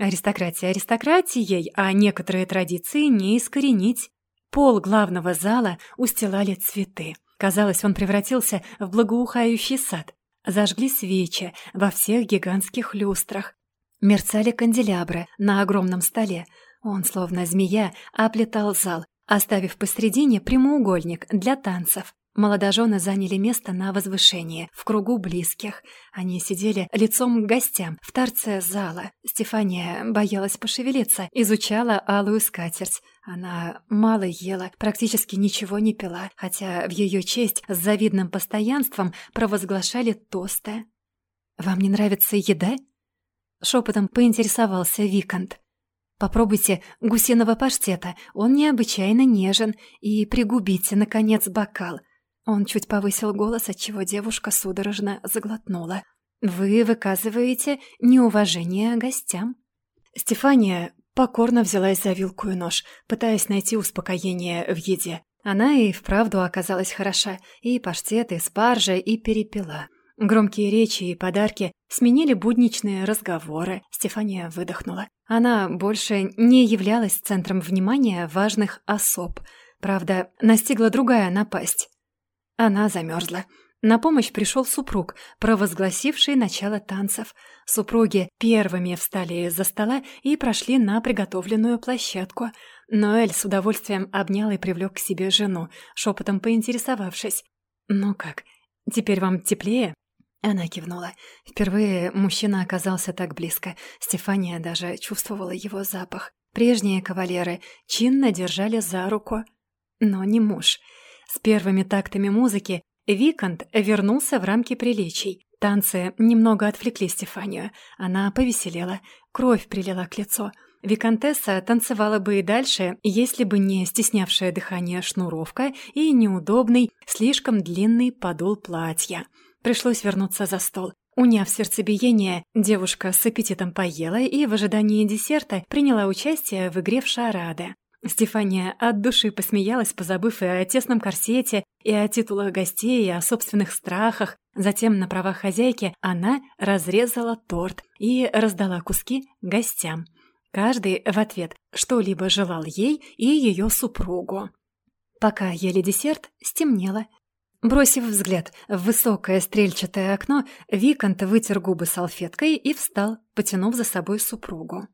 Аристократия аристократией, а некоторые традиции не искоренить. Пол главного зала устилали цветы. Казалось, он превратился в благоухающий сад. Зажгли свечи во всех гигантских люстрах. Мерцали канделябры на огромном столе. Он, словно змея, оплетал зал, оставив посредине прямоугольник для танцев. Молодожены заняли место на возвышении, в кругу близких. Они сидели лицом к гостям, в торце зала. Стефания боялась пошевелиться, изучала алую скатерть. Она мало ела, практически ничего не пила, хотя в ее честь с завидным постоянством провозглашали тосты. «Вам не нравится еда?» Шепотом поинтересовался Викант. Попробуйте гусиного паштета, он необычайно нежен, и пригубите, наконец, бокал. Он чуть повысил голос, отчего девушка судорожно заглотнула. «Вы выказываете неуважение гостям». Стефания покорно взялась за вилку и нож, пытаясь найти успокоение в еде. Она и вправду оказалась хороша, и паштет, и спаржа, и перепела. Громкие речи и подарки сменили будничные разговоры. Стефания выдохнула. Она больше не являлась центром внимания важных особ. Правда, настигла другая напасть. Она замерзла. На помощь пришел супруг, провозгласивший начало танцев. Супруги первыми встали из-за стола и прошли на приготовленную площадку. Ноэль с удовольствием обнял и привлек к себе жену, шепотом поинтересовавшись. «Ну как, теперь вам теплее?» Она кивнула. Впервые мужчина оказался так близко. Стефания даже чувствовала его запах. Прежние кавалеры чинно держали за руку. Но не муж. С первыми тактами музыки Викант вернулся в рамки приличий. Танцы немного отвлекли Стефанию. Она повеселела. Кровь прилила к лицу. Викантесса танцевала бы и дальше, если бы не стеснявшая дыхание шнуровка и неудобный, слишком длинный подол платья. Пришлось вернуться за стол. Уняв сердцебиение, девушка с аппетитом поела и в ожидании десерта приняла участие в игре в шарады. Стефания от души посмеялась, позабыв и о тесном корсете, и о титулах гостей, и о собственных страхах. Затем на правах хозяйки она разрезала торт и раздала куски гостям. Каждый в ответ что-либо желал ей и ее супругу. Пока ели десерт, стемнело, Бросив взгляд в высокое стрельчатое окно, Викант вытер губы салфеткой и встал, потянув за собой супругу.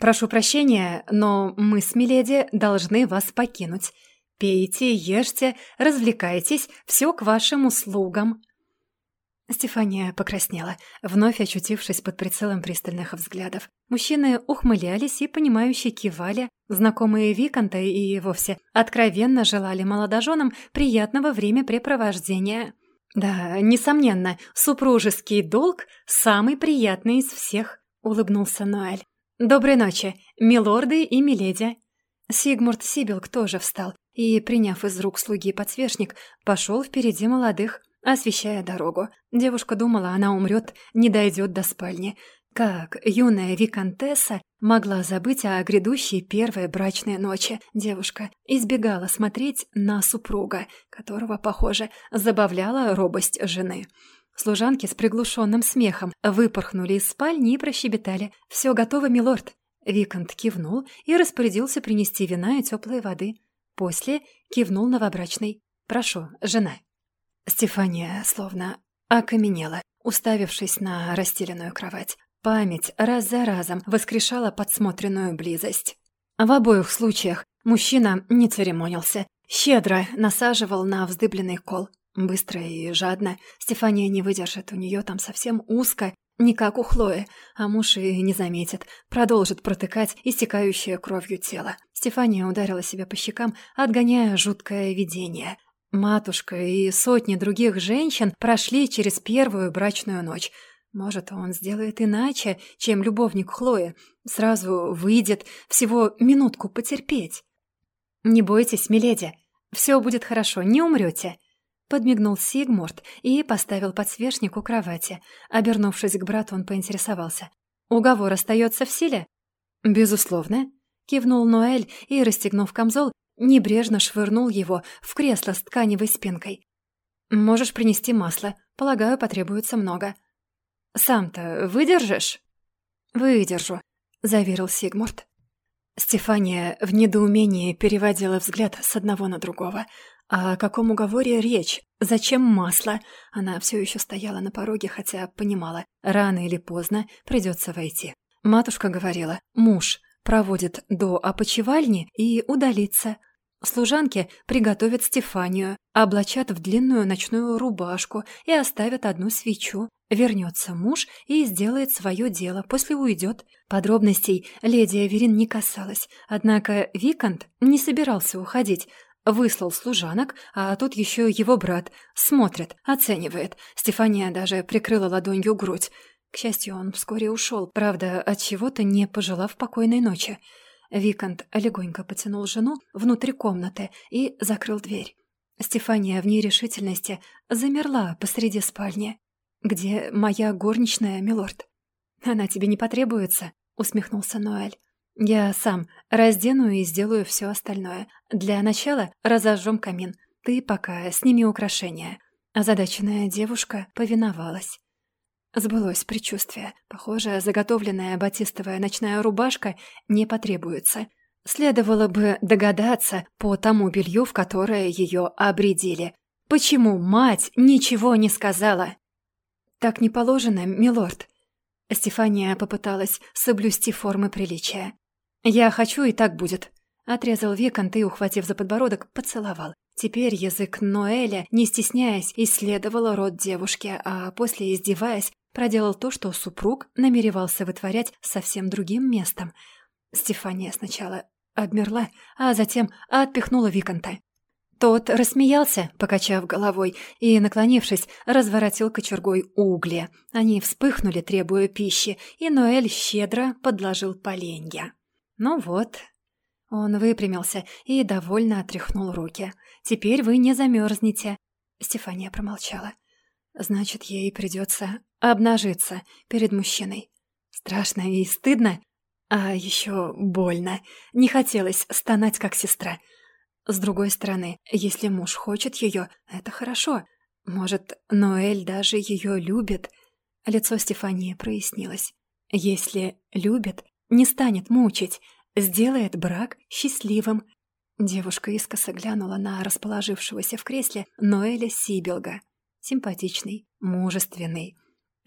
«Прошу прощения, но мы с Миледи должны вас покинуть. Пейте, ешьте, развлекайтесь, все к вашим услугам». Стефания покраснела, вновь очутившись под прицелом пристальных взглядов. Мужчины ухмылялись и, понимающе кивали. Знакомые Виконта и вовсе откровенно желали молодоженам приятного времяпрепровождения. «Да, несомненно, супружеский долг самый приятный из всех», — улыбнулся Ноэль. «Доброй ночи, милорды и миледи». Сигмурт Сибилк тоже встал и, приняв из рук слуги подсвечник, пошел впереди молодых освещая дорогу. Девушка думала, она умрет, не дойдет до спальни. Как юная виконтесса могла забыть о грядущей первой брачной ночи? Девушка избегала смотреть на супруга, которого, похоже, забавляла робость жены. Служанки с приглушенным смехом выпорхнули из спальни и прощебетали. «Все готово, милорд!» Виконт кивнул и распорядился принести вина и теплой воды. После кивнул новобрачный. «Прошу, жена». Стефания словно окаменела, уставившись на расстеленную кровать. Память раз за разом воскрешала подсмотренную близость. В обоих случаях мужчина не церемонился, щедро насаживал на вздыбленный кол. Быстро и жадно. Стефания не выдержит, у нее там совсем узко, не как у Хлои, а муж и не заметит, продолжит протыкать истекающее кровью тело. Стефания ударила себя по щекам, отгоняя жуткое видение. Матушка и сотни других женщин прошли через первую брачную ночь. Может, он сделает иначе, чем любовник Хлои. Сразу выйдет, всего минутку потерпеть. «Не бойтесь, миледи, все будет хорошо, не умрете», — подмигнул Сигмурт и поставил подсвечник у кровати. Обернувшись к брату, он поинтересовался. «Уговор остается в силе?» «Безусловно», — кивнул Ноэль и, расстегнув камзол, небрежно швырнул его в кресло с тканевой спинкой. «Можешь принести масло. Полагаю, потребуется много». «Сам-то выдержишь?» «Выдержу», — заверил Сигмурт. Стефания в недоумении переводила взгляд с одного на другого. О каком уговоре речь? Зачем масло? Она все еще стояла на пороге, хотя понимала, рано или поздно придется войти. Матушка говорила, муж проводит до опочивальни и удалится. Служанки приготовят Стефанию, облачат в длинную ночную рубашку и оставят одну свечу. Вернется муж и сделает свое дело, после уйдет. Подробностей леди Аверин не касалась, однако Викант не собирался уходить. Выслал служанок, а тут еще его брат. Смотрит, оценивает. Стефания даже прикрыла ладонью грудь. К счастью, он вскоре ушел, правда, от чего-то не пожелав покойной ночи. Викант легонько потянул жену внутрь комнаты и закрыл дверь. Стефания в нерешительности замерла посреди спальни. «Где моя горничная, милорд?» «Она тебе не потребуется», — усмехнулся Ноэль. «Я сам раздену и сделаю все остальное. Для начала разожжем камин. Ты пока сними украшения». Озадаченная девушка повиновалась. Сбылось предчувствие. Похоже, заготовленная батистовая ночная рубашка не потребуется. Следовало бы догадаться по тому белью, в которое ее обредили. Почему мать ничего не сказала? «Так не положено, милорд». Стефания попыталась соблюсти формы приличия. «Я хочу, и так будет», — отрезал Викант и, ухватив за подбородок, поцеловал. Теперь язык Ноэля, не стесняясь, исследовал рот девушки, а после, издеваясь, проделал то, что супруг намеревался вытворять совсем другим местом. Стефания сначала обмерла, а затем отпихнула Виконта. Тот рассмеялся, покачав головой, и, наклонившись, разворотил кочергой угли. Они вспыхнули, требуя пищи, и Ноэль щедро подложил поленья. «Ну вот». Он выпрямился и довольно отряхнул руки. «Теперь вы не замерзнете». Стефания промолчала. «Значит, ей придется обнажиться перед мужчиной. Страшно и стыдно, а еще больно. Не хотелось стонать, как сестра. С другой стороны, если муж хочет ее, это хорошо. Может, Ноэль даже ее любит. Лицо Стефании прояснилось. Если любит, не станет мучить, сделает брак счастливым. Девушка искоса глянула на расположившегося в кресле Ноэля Сибилга. Симпатичный, мужественный,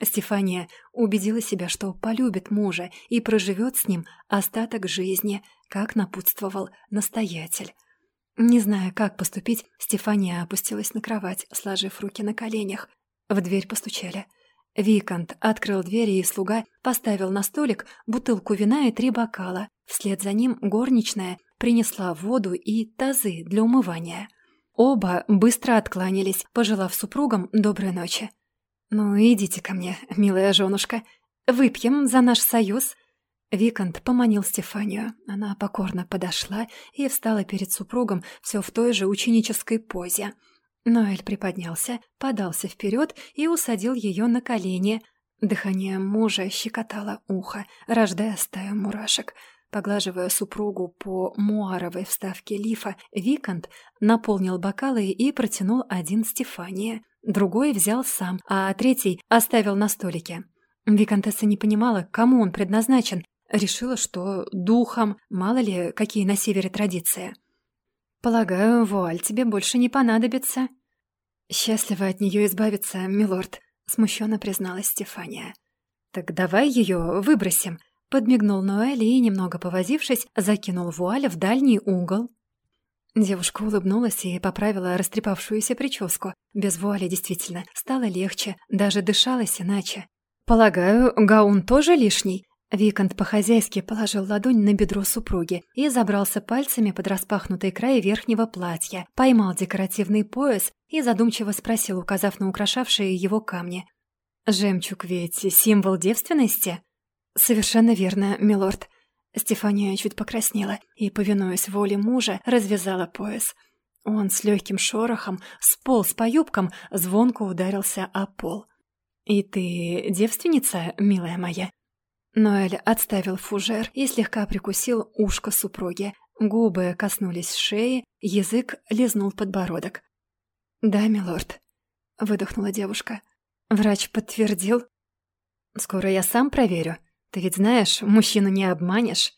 Стефания убедила себя, что полюбит мужа и проживет с ним остаток жизни, как напутствовал настоятель. Не зная, как поступить, Стефания опустилась на кровать, сложив руки на коленях. В дверь постучали. Викант открыл дверь, и слуга поставил на столик бутылку вина и три бокала. Вслед за ним горничная принесла воду и тазы для умывания. Оба быстро откланялись, пожелав супругам доброй ночи. «Ну, идите ко мне, милая женушка. Выпьем за наш союз». Викант поманил Стефанию. Она покорно подошла и встала перед супругом все в той же ученической позе. Ноэль приподнялся, подался вперед и усадил ее на колени. Дыхание мужа щекотало ухо, рождая стаю мурашек. Поглаживая супругу по муаровой вставке лифа, Викант наполнил бокалы и протянул один Стефании. Другой взял сам, а третий оставил на столике. Викантесса не понимала, кому он предназначен. Решила, что духом, мало ли, какие на севере традиции. «Полагаю, вуаль тебе больше не понадобится». «Счастливо от нее избавиться, милорд», — смущенно призналась Стефания. «Так давай ее выбросим», — подмигнул Ноэль и, немного повозившись, закинул вуаль в дальний угол. Девушка улыбнулась и поправила растрепавшуюся прическу. Без вуали действительно стало легче, даже дышалось иначе. «Полагаю, гаун тоже лишний?» Викант по-хозяйски положил ладонь на бедро супруги и забрался пальцами под распахнутый край верхнего платья, поймал декоративный пояс и задумчиво спросил, указав на украшавшие его камни. «Жемчуг ведь символ девственности?» «Совершенно верно, милорд». Стефания чуть покраснела и, повинуясь воле мужа, развязала пояс. Он с легким шорохом сполз по юбкам, звонко ударился о пол. «И ты девственница, милая моя?» Ноэль отставил фужер и слегка прикусил ушко супруги. Губы коснулись шеи, язык лизнул подбородок. «Да, милорд», — выдохнула девушка. «Врач подтвердил?» «Скоро я сам проверю. Ты ведь знаешь, мужчину не обманешь».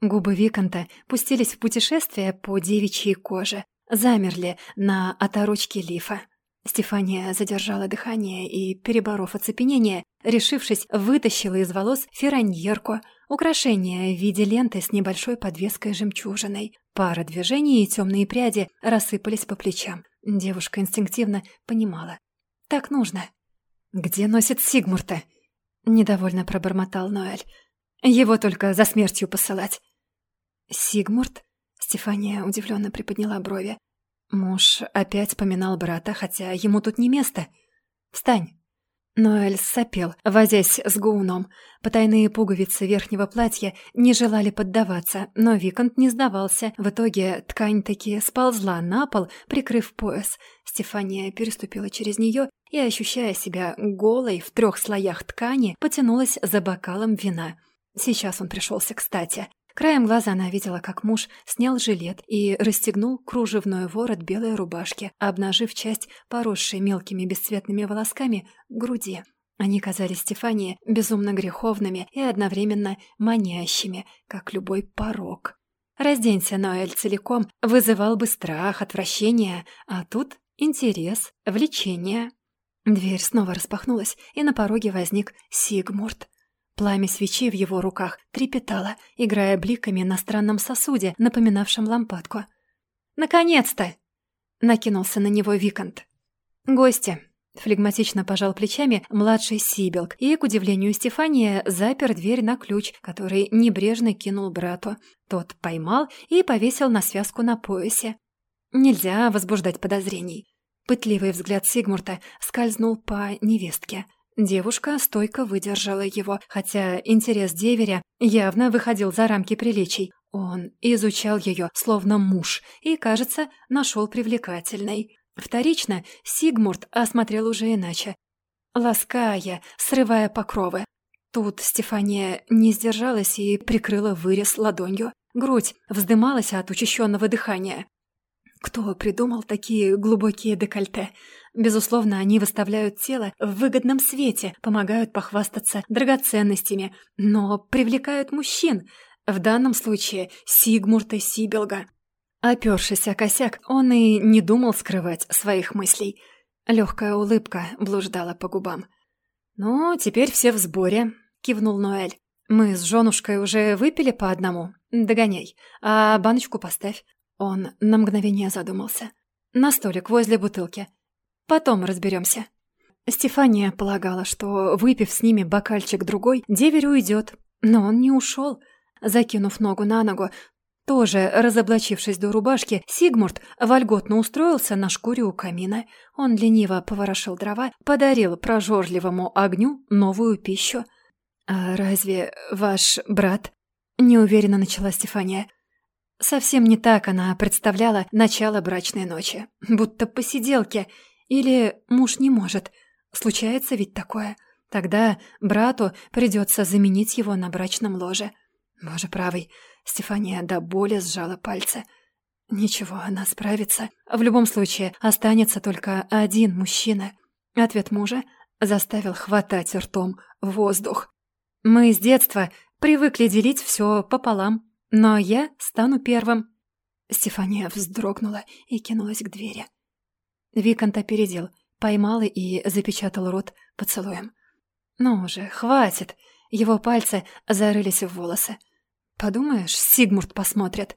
Губы Виконта пустились в путешествие по девичьей коже, замерли на оторочке лифа. Стефания задержала дыхание и, переборов оцепенение, решившись, вытащила из волос фераньерку, украшение в виде ленты с небольшой подвеской жемчужиной. Пара движений и темные пряди рассыпались по плечам. Девушка инстинктивно понимала. «Так нужно». «Где носит Сигмурта?» — недовольно пробормотал Ноэль. «Его только за смертью посылать». «Сигмурт?» — Стефания удивленно приподняла брови. Муж опять поминал брата, хотя ему тут не место. «Встань!» Ноэль сопел, возясь с гуном. Потайные пуговицы верхнего платья не желали поддаваться, но Викант не сдавался. В итоге ткань таки сползла на пол, прикрыв пояс. Стефания переступила через нее и, ощущая себя голой в трех слоях ткани, потянулась за бокалом вина. Сейчас он пришелся кстати. Краем глаза она видела, как муж снял жилет и расстегнул кружевной ворот белой рубашки, обнажив часть, поросшей мелкими бесцветными волосками, груди. Они казались Стефании безумно греховными и одновременно манящими, как любой порог. Разденься Ноэль целиком, вызывал бы страх, отвращение, а тут интерес, влечение. Дверь снова распахнулась, и на пороге возник Сигмурт. Пламя свечи в его руках трепетало, играя бликами на странном сосуде, напоминавшем лампадку. «Наконец-то!» — накинулся на него Викант. «Гости!» — флегматично пожал плечами младший Сибилк, и, к удивлению Стефания, запер дверь на ключ, который небрежно кинул брату. Тот поймал и повесил на связку на поясе. Нельзя возбуждать подозрений. Пытливый взгляд Сигмурта скользнул по невестке. Девушка стойко выдержала его, хотя интерес деверя явно выходил за рамки приличий. Он изучал ее, словно муж, и, кажется, нашел привлекательной. Вторично Сигмурт осмотрел уже иначе. Лаская, срывая покровы. Тут Стефания не сдержалась и прикрыла вырез ладонью. Грудь вздымалась от учащенного дыхания. Кто придумал такие глубокие декольте? Безусловно, они выставляют тело в выгодном свете, помогают похвастаться драгоценностями, но привлекают мужчин, в данном случае Сигмурта Сибелга. Опёршись о косяк, он и не думал скрывать своих мыслей. Легкая улыбка блуждала по губам. «Ну, теперь все в сборе», — кивнул Ноэль. «Мы с женушкой уже выпили по одному. Догоняй. А баночку поставь. Он на мгновение задумался. «На столик возле бутылки. Потом разберемся». Стефания полагала, что, выпив с ними бокальчик другой, деверь уйдет. Но он не ушел. Закинув ногу на ногу, тоже разоблачившись до рубашки, Сигмурт вольготно устроился на шкуре у камина. Он лениво поворошил дрова, подарил прожорливому огню новую пищу. «А разве ваш брат?» — неуверенно начала Стефания. Совсем не так она представляла начало брачной ночи. Будто посиделки. Или муж не может. Случается ведь такое. Тогда брату придется заменить его на брачном ложе. Боже правый, Стефания до боли сжала пальцы. Ничего, она справится. В любом случае, останется только один мужчина. Ответ мужа заставил хватать ртом воздух. Мы с детства привыкли делить все пополам. Но я стану первым». Стефания вздрогнула и кинулась к двери. Викант опередил, поймал и запечатал рот поцелуем. «Ну уже, хватит!» Его пальцы зарылись в волосы. «Подумаешь, Сигмурт посмотрит».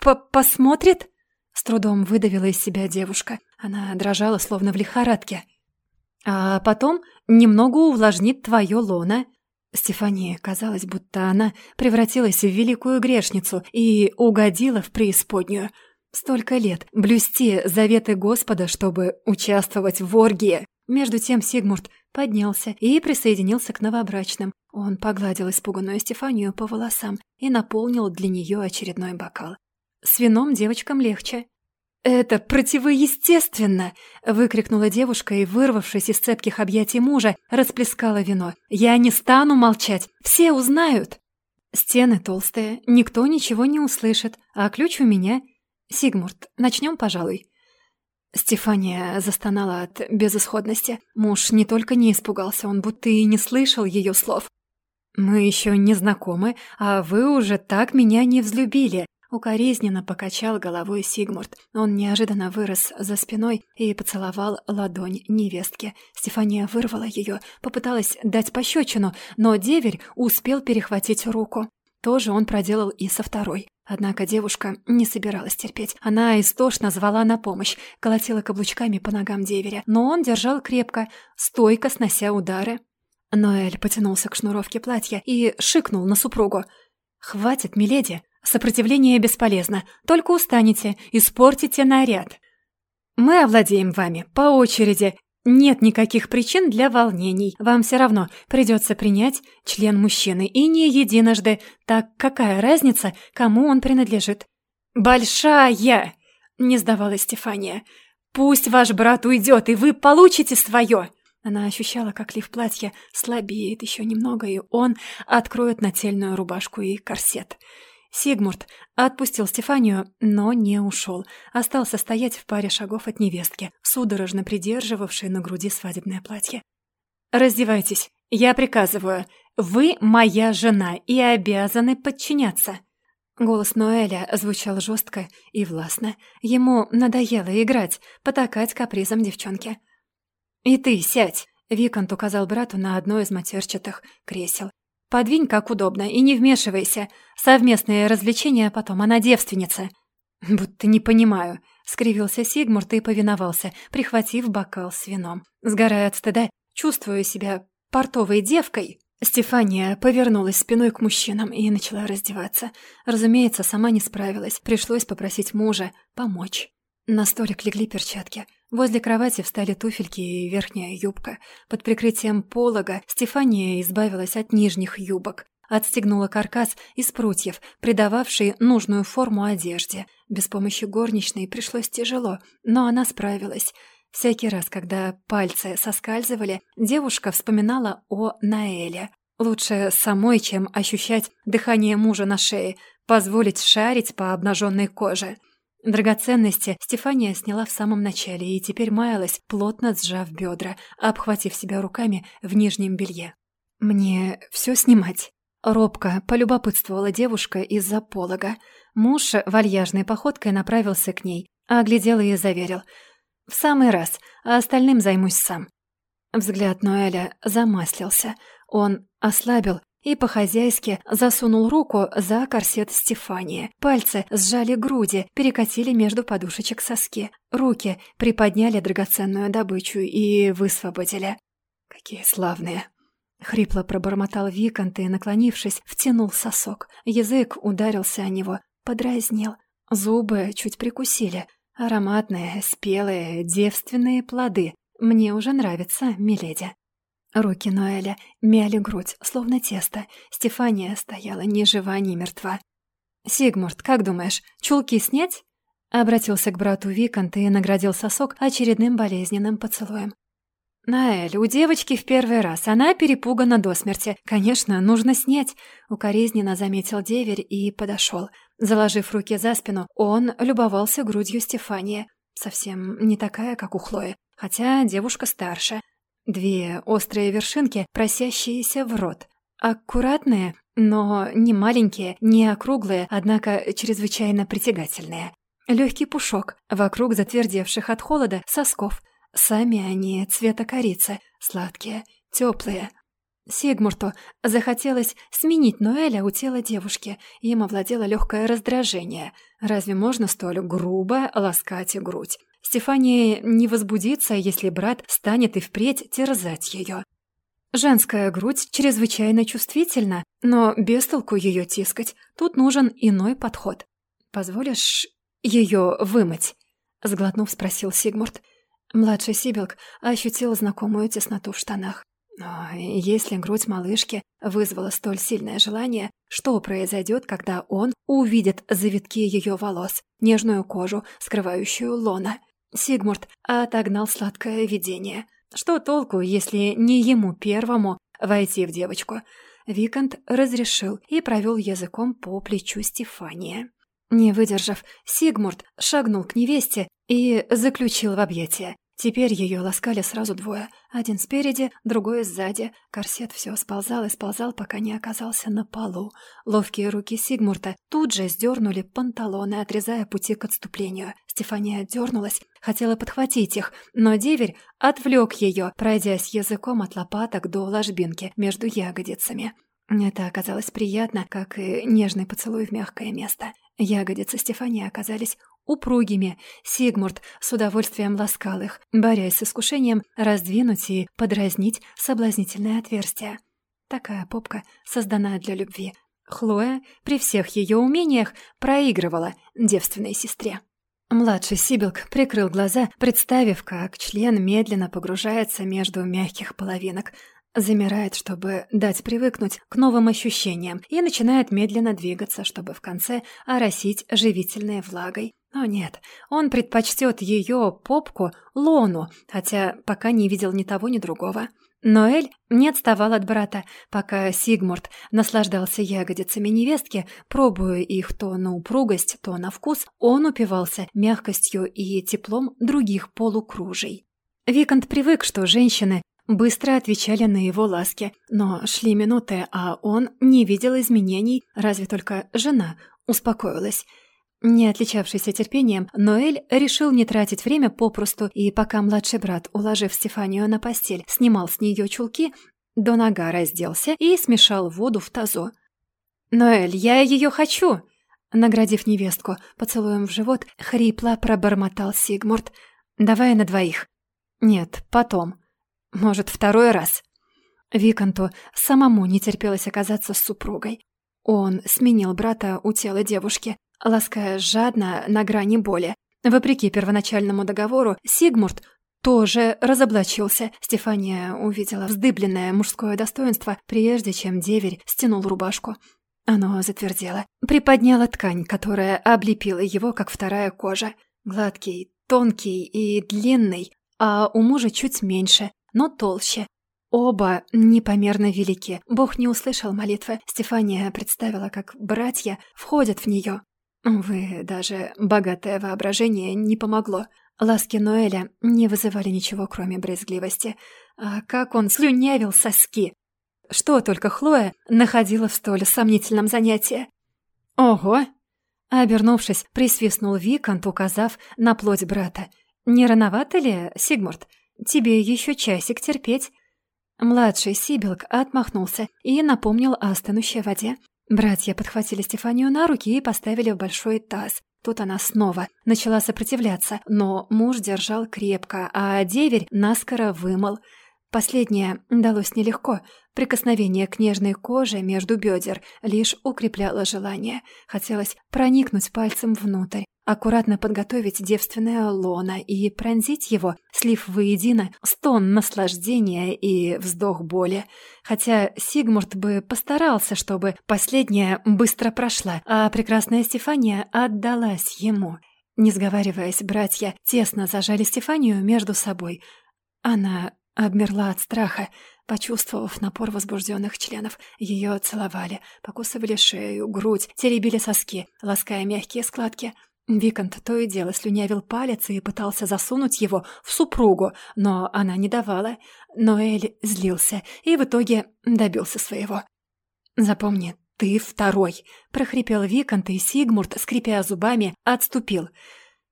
П «Посмотрит?» С трудом выдавила из себя девушка. Она дрожала, словно в лихорадке. «А потом немного увлажнит твое лоно». Стефании казалось, будто она превратилась в великую грешницу и угодила в преисподнюю. Столько лет блюсти заветы Господа, чтобы участвовать в оргии. Между тем Сигмурт поднялся и присоединился к новобрачным. Он погладил испуганную Стефанию по волосам и наполнил для нее очередной бокал. С вином девочкам легче. «Это противоестественно!» — выкрикнула девушка и, вырвавшись из цепких объятий мужа, расплескала вино. «Я не стану молчать! Все узнают!» «Стены толстые, никто ничего не услышит, а ключ у меня. Сигмурт, начнем, пожалуй». Стефания застонала от безысходности. Муж не только не испугался, он будто и не слышал ее слов. «Мы еще не знакомы, а вы уже так меня не взлюбили. Укоризненно покачал головой Сигмурт. Он неожиданно вырос за спиной и поцеловал ладонь невестки. Стефания вырвала ее, попыталась дать пощечину, но деверь успел перехватить руку. Тоже он проделал и со второй. Однако девушка не собиралась терпеть. Она истошно звала на помощь, колотила каблучками по ногам деверя, но он держал крепко, стойко снося удары. Ноэль потянулся к шнуровке платья и шикнул на супругу. «Хватит, миледи!» Сопротивление бесполезно, только устанете, испортите наряд. Мы овладеем вами по очереди. Нет никаких причин для волнений. Вам все равно придется принять член мужчины, и не единожды. Так какая разница, кому он принадлежит? «Большая!» — не сдавалась Стефания. «Пусть ваш брат уйдет, и вы получите свое!» Она ощущала, как лиф платья слабеет еще немного, и он откроет нательную рубашку и корсет. Сигмурт отпустил Стефанию, но не ушел. Остался стоять в паре шагов от невестки, судорожно придерживавшей на груди свадебное платье. «Раздевайтесь. Я приказываю. Вы моя жена и обязаны подчиняться». Голос Ноэля звучал жестко и властно. Ему надоело играть, потакать капризом девчонки. «И ты сядь!» — Викант указал брату на одно из матерчатых кресел. Подвинь как удобно и не вмешивайся. Совместные развлечения потом, она девственница». «Будто не понимаю», — скривился Сигмурт и повиновался, прихватив бокал с вином. Сгорая от стыда, чувствуя себя портовой девкой, Стефания повернулась спиной к мужчинам и начала раздеваться. Разумеется, сама не справилась, пришлось попросить мужа помочь. На столик легли перчатки. Возле кровати встали туфельки и верхняя юбка. Под прикрытием полога Стефания избавилась от нижних юбок. Отстегнула каркас из прутьев, придававший нужную форму одежде. Без помощи горничной пришлось тяжело, но она справилась. Всякий раз, когда пальцы соскальзывали, девушка вспоминала о Наэле. Лучше самой, чем ощущать дыхание мужа на шее, позволить шарить по обнаженной коже. Драгоценности Стефания сняла в самом начале и теперь маялась, плотно сжав бедра, обхватив себя руками в нижнем белье. «Мне все снимать?» Робко полюбопытствовала девушка из-за полога. Муж вальяжной походкой направился к ней, оглядел и заверил. «В самый раз, а остальным займусь сам». Взгляд Ноэля замаслился. Он ослабил и по-хозяйски засунул руку за корсет Стефании. Пальцы сжали груди, перекатили между подушечек соски. Руки приподняли драгоценную добычу и высвободили. «Какие славные!» Хрипло пробормотал Викант и, наклонившись, втянул сосок. Язык ударился о него, подразнил. Зубы чуть прикусили. Ароматные, спелые, девственные плоды. Мне уже нравится, миледи. Руки Ноэля мяли грудь, словно тесто. Стефания стояла ни жива, ни мертва. «Сигмурт, как думаешь, чулки снять?» Обратился к брату Викант и наградил сосок очередным болезненным поцелуем. «Наэль, у девочки в первый раз. Она перепугана до смерти. Конечно, нужно снять», — укоризненно заметил деверь и подошел. Заложив руки за спину, он любовался грудью Стефании. Совсем не такая, как у Хлои, хотя девушка старше. Две острые вершинки, просящиеся в рот. Аккуратные, но не маленькие, не округлые, однако чрезвычайно притягательные. Легкий пушок вокруг затвердевших от холода сосков. Сами они цвета корицы, сладкие, теплые. Сигмурту захотелось сменить Ноэля у тела девушки. Им овладело легкое раздражение. Разве можно столь грубо ласкать грудь? Стефания не возбудится, если брат станет и впредь терзать ее. Женская грудь чрезвычайно чувствительна, но без толку ее тискать. Тут нужен иной подход. «Позволишь ее вымыть?» — сглотнув, спросил Сигмурт. Младший Сибилк ощутил знакомую тесноту в штанах. Но если грудь малышки вызвала столь сильное желание, что произойдет, когда он увидит завитки ее волос, нежную кожу, скрывающую лона? Сигмурт отогнал сладкое видение. Что толку, если не ему первому войти в девочку? Викант разрешил и провел языком по плечу Стефания. Не выдержав, Сигмурт шагнул к невесте и заключил в объятия. Теперь ее ласкали сразу двое. Один спереди, другой сзади. Корсет все сползал и сползал, пока не оказался на полу. Ловкие руки Сигмурта тут же сдернули панталоны, отрезая пути к отступлению. Стефания дернулась, хотела подхватить их, но деверь отвлек ее, пройдясь языком от лопаток до ложбинки между ягодицами. Это оказалось приятно, как и нежный поцелуй в мягкое место. Ягодицы Стефании оказались упругими. Сигмурт с удовольствием ласкал их, борясь с искушением раздвинуть и подразнить соблазнительное отверстие. Такая попка создана для любви. Хлоя при всех ее умениях проигрывала девственной сестре. Младший Сибилк прикрыл глаза, представив, как член медленно погружается между мягких половинок — Замирает, чтобы дать привыкнуть к новым ощущениям, и начинает медленно двигаться, чтобы в конце оросить живительной влагой. Но нет, он предпочтет ее попку Лону, хотя пока не видел ни того, ни другого. Ноэль не отставал от брата, пока Сигмурт наслаждался ягодицами невестки, пробуя их то на упругость, то на вкус, он упивался мягкостью и теплом других полукружий. Викант привык, что женщины быстро отвечали на его ласки, но шли минуты, а он не видел изменений, разве только жена успокоилась. Не отличавшийся терпением, Ноэль решил не тратить время попросту, и пока младший брат, уложив Стефанию на постель, снимал с нее чулки, до нога разделся и смешал воду в тазу. «Ноэль, я ее хочу!» Наградив невестку поцелуем в живот, хрипло пробормотал Сигмурт. «Давай на двоих». «Нет, потом». Может, второй раз? Виканту самому не терпелось оказаться с супругой. Он сменил брата у тела девушки, лаская жадно на грани боли. Вопреки первоначальному договору, Сигмурт тоже разоблачился. Стефания увидела вздыбленное мужское достоинство, прежде чем деверь стянул рубашку. Оно затвердело. Приподняла ткань, которая облепила его, как вторая кожа. Гладкий, тонкий и длинный, а у мужа чуть меньше, но толще. Оба непомерно велики. Бог не услышал молитвы. Стефания представила, как братья входят в нее. Вы даже богатое воображение не помогло. Ласки Ноэля не вызывали ничего, кроме брезгливости. А как он слюнявил соски! Что только Хлоя находила в столь сомнительном занятии. «Ого!» Обернувшись, присвистнул Викант, указав на плоть брата. «Не рановато ли, Сигмурт? Тебе еще часик терпеть». Младший Сибилк отмахнулся и напомнил о стынущей воде. Братья подхватили Стефанию на руки и поставили в большой таз. Тут она снова начала сопротивляться, но муж держал крепко, а деверь наскоро вымыл — Последнее далось нелегко. Прикосновение к нежной коже между бедер лишь укрепляло желание. Хотелось проникнуть пальцем внутрь, аккуратно подготовить девственное лоно и пронзить его, слив воедино стон наслаждения и вздох боли. Хотя Сигмурт бы постарался, чтобы последняя быстро прошла, а прекрасная Стефания отдалась ему. Не сговариваясь, братья тесно зажали Стефанию между собой. Она Обмерла от страха, почувствовав напор возбужденных членов. Ее целовали, покусывали шею, грудь, теребили соски, лаская мягкие складки. Викант то и дело слюнявил палец и пытался засунуть его в супругу, но она не давала. Ноэль злился и в итоге добился своего. «Запомни, ты второй!» — прохрипел Викант, и Сигмурт, скрипя зубами, отступил —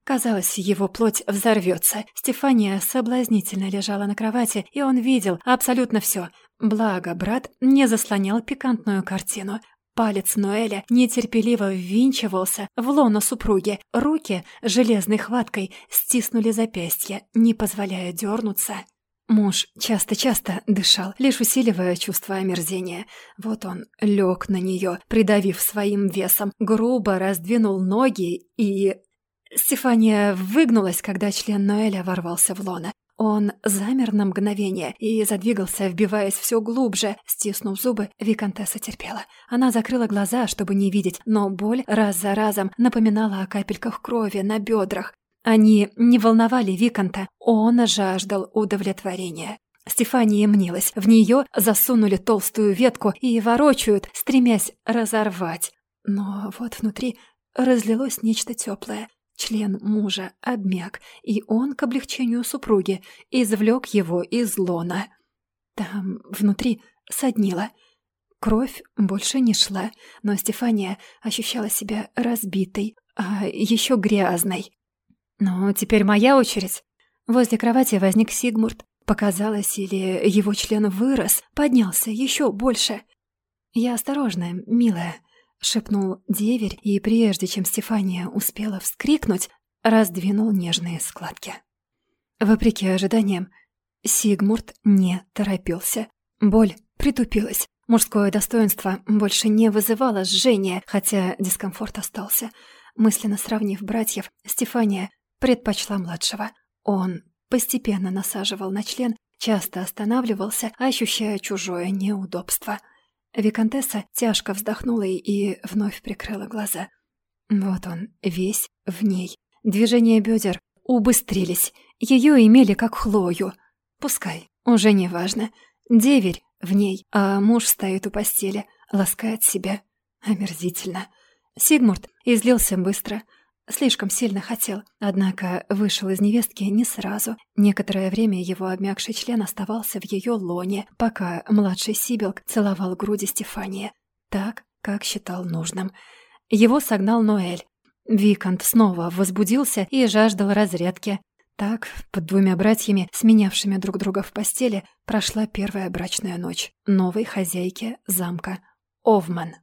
Казалось, его плоть взорвется. Стефания соблазнительно лежала на кровати, и он видел абсолютно все. Благо, брат не заслонял пикантную картину. Палец Ноэля нетерпеливо ввинчивался в лоно супруги. Руки железной хваткой стиснули запястья, не позволяя дернуться. Муж часто-часто дышал, лишь усиливая чувство омерзения. Вот он лег на нее, придавив своим весом, грубо раздвинул ноги и... Стефания выгнулась, когда член Ноэля ворвался в лона. Он замер на мгновение и задвигался, вбиваясь все глубже. Стиснув зубы, Викантесса терпела. Она закрыла глаза, чтобы не видеть, но боль раз за разом напоминала о капельках крови на бедрах. Они не волновали Виконта, он жаждал удовлетворения. Стефания мнилась, в нее засунули толстую ветку и ворочают, стремясь разорвать. Но вот внутри разлилось нечто теплое. Член мужа обмяк, и он, к облегчению супруги, извлек его из лона. Там внутри соднило. Кровь больше не шла, но Стефания ощущала себя разбитой, а еще грязной. «Ну, теперь моя очередь». Возле кровати возник Сигмурт. Показалось, или его член вырос, поднялся еще больше. «Я осторожная, милая», — шепнул деверь, и прежде чем Стефания успела вскрикнуть, раздвинул нежные складки. Вопреки ожиданиям, Сигмурт не торопился. Боль притупилась. Мужское достоинство больше не вызывало жжения, хотя дискомфорт остался. Мысленно сравнив братьев, Стефания предпочла младшего. Он постепенно насаживал на член, часто останавливался, ощущая чужое неудобство — Викантесса тяжко вздохнула и вновь прикрыла глаза. Вот он, весь в ней. Движения бедер убыстрились. Ее имели как Хлою. Пускай, уже не важно. Деверь в ней, а муж стоит у постели, ласкает себя. Омерзительно. Сигмурт излился быстро — Слишком сильно хотел, однако вышел из невестки не сразу. Некоторое время его обмякший член оставался в ее лоне, пока младший Сибилк целовал груди Стефания. Так, как считал нужным. Его согнал Ноэль. Викант снова возбудился и жаждал разрядки. Так, под двумя братьями, сменявшими друг друга в постели, прошла первая брачная ночь новой хозяйки замка Овман.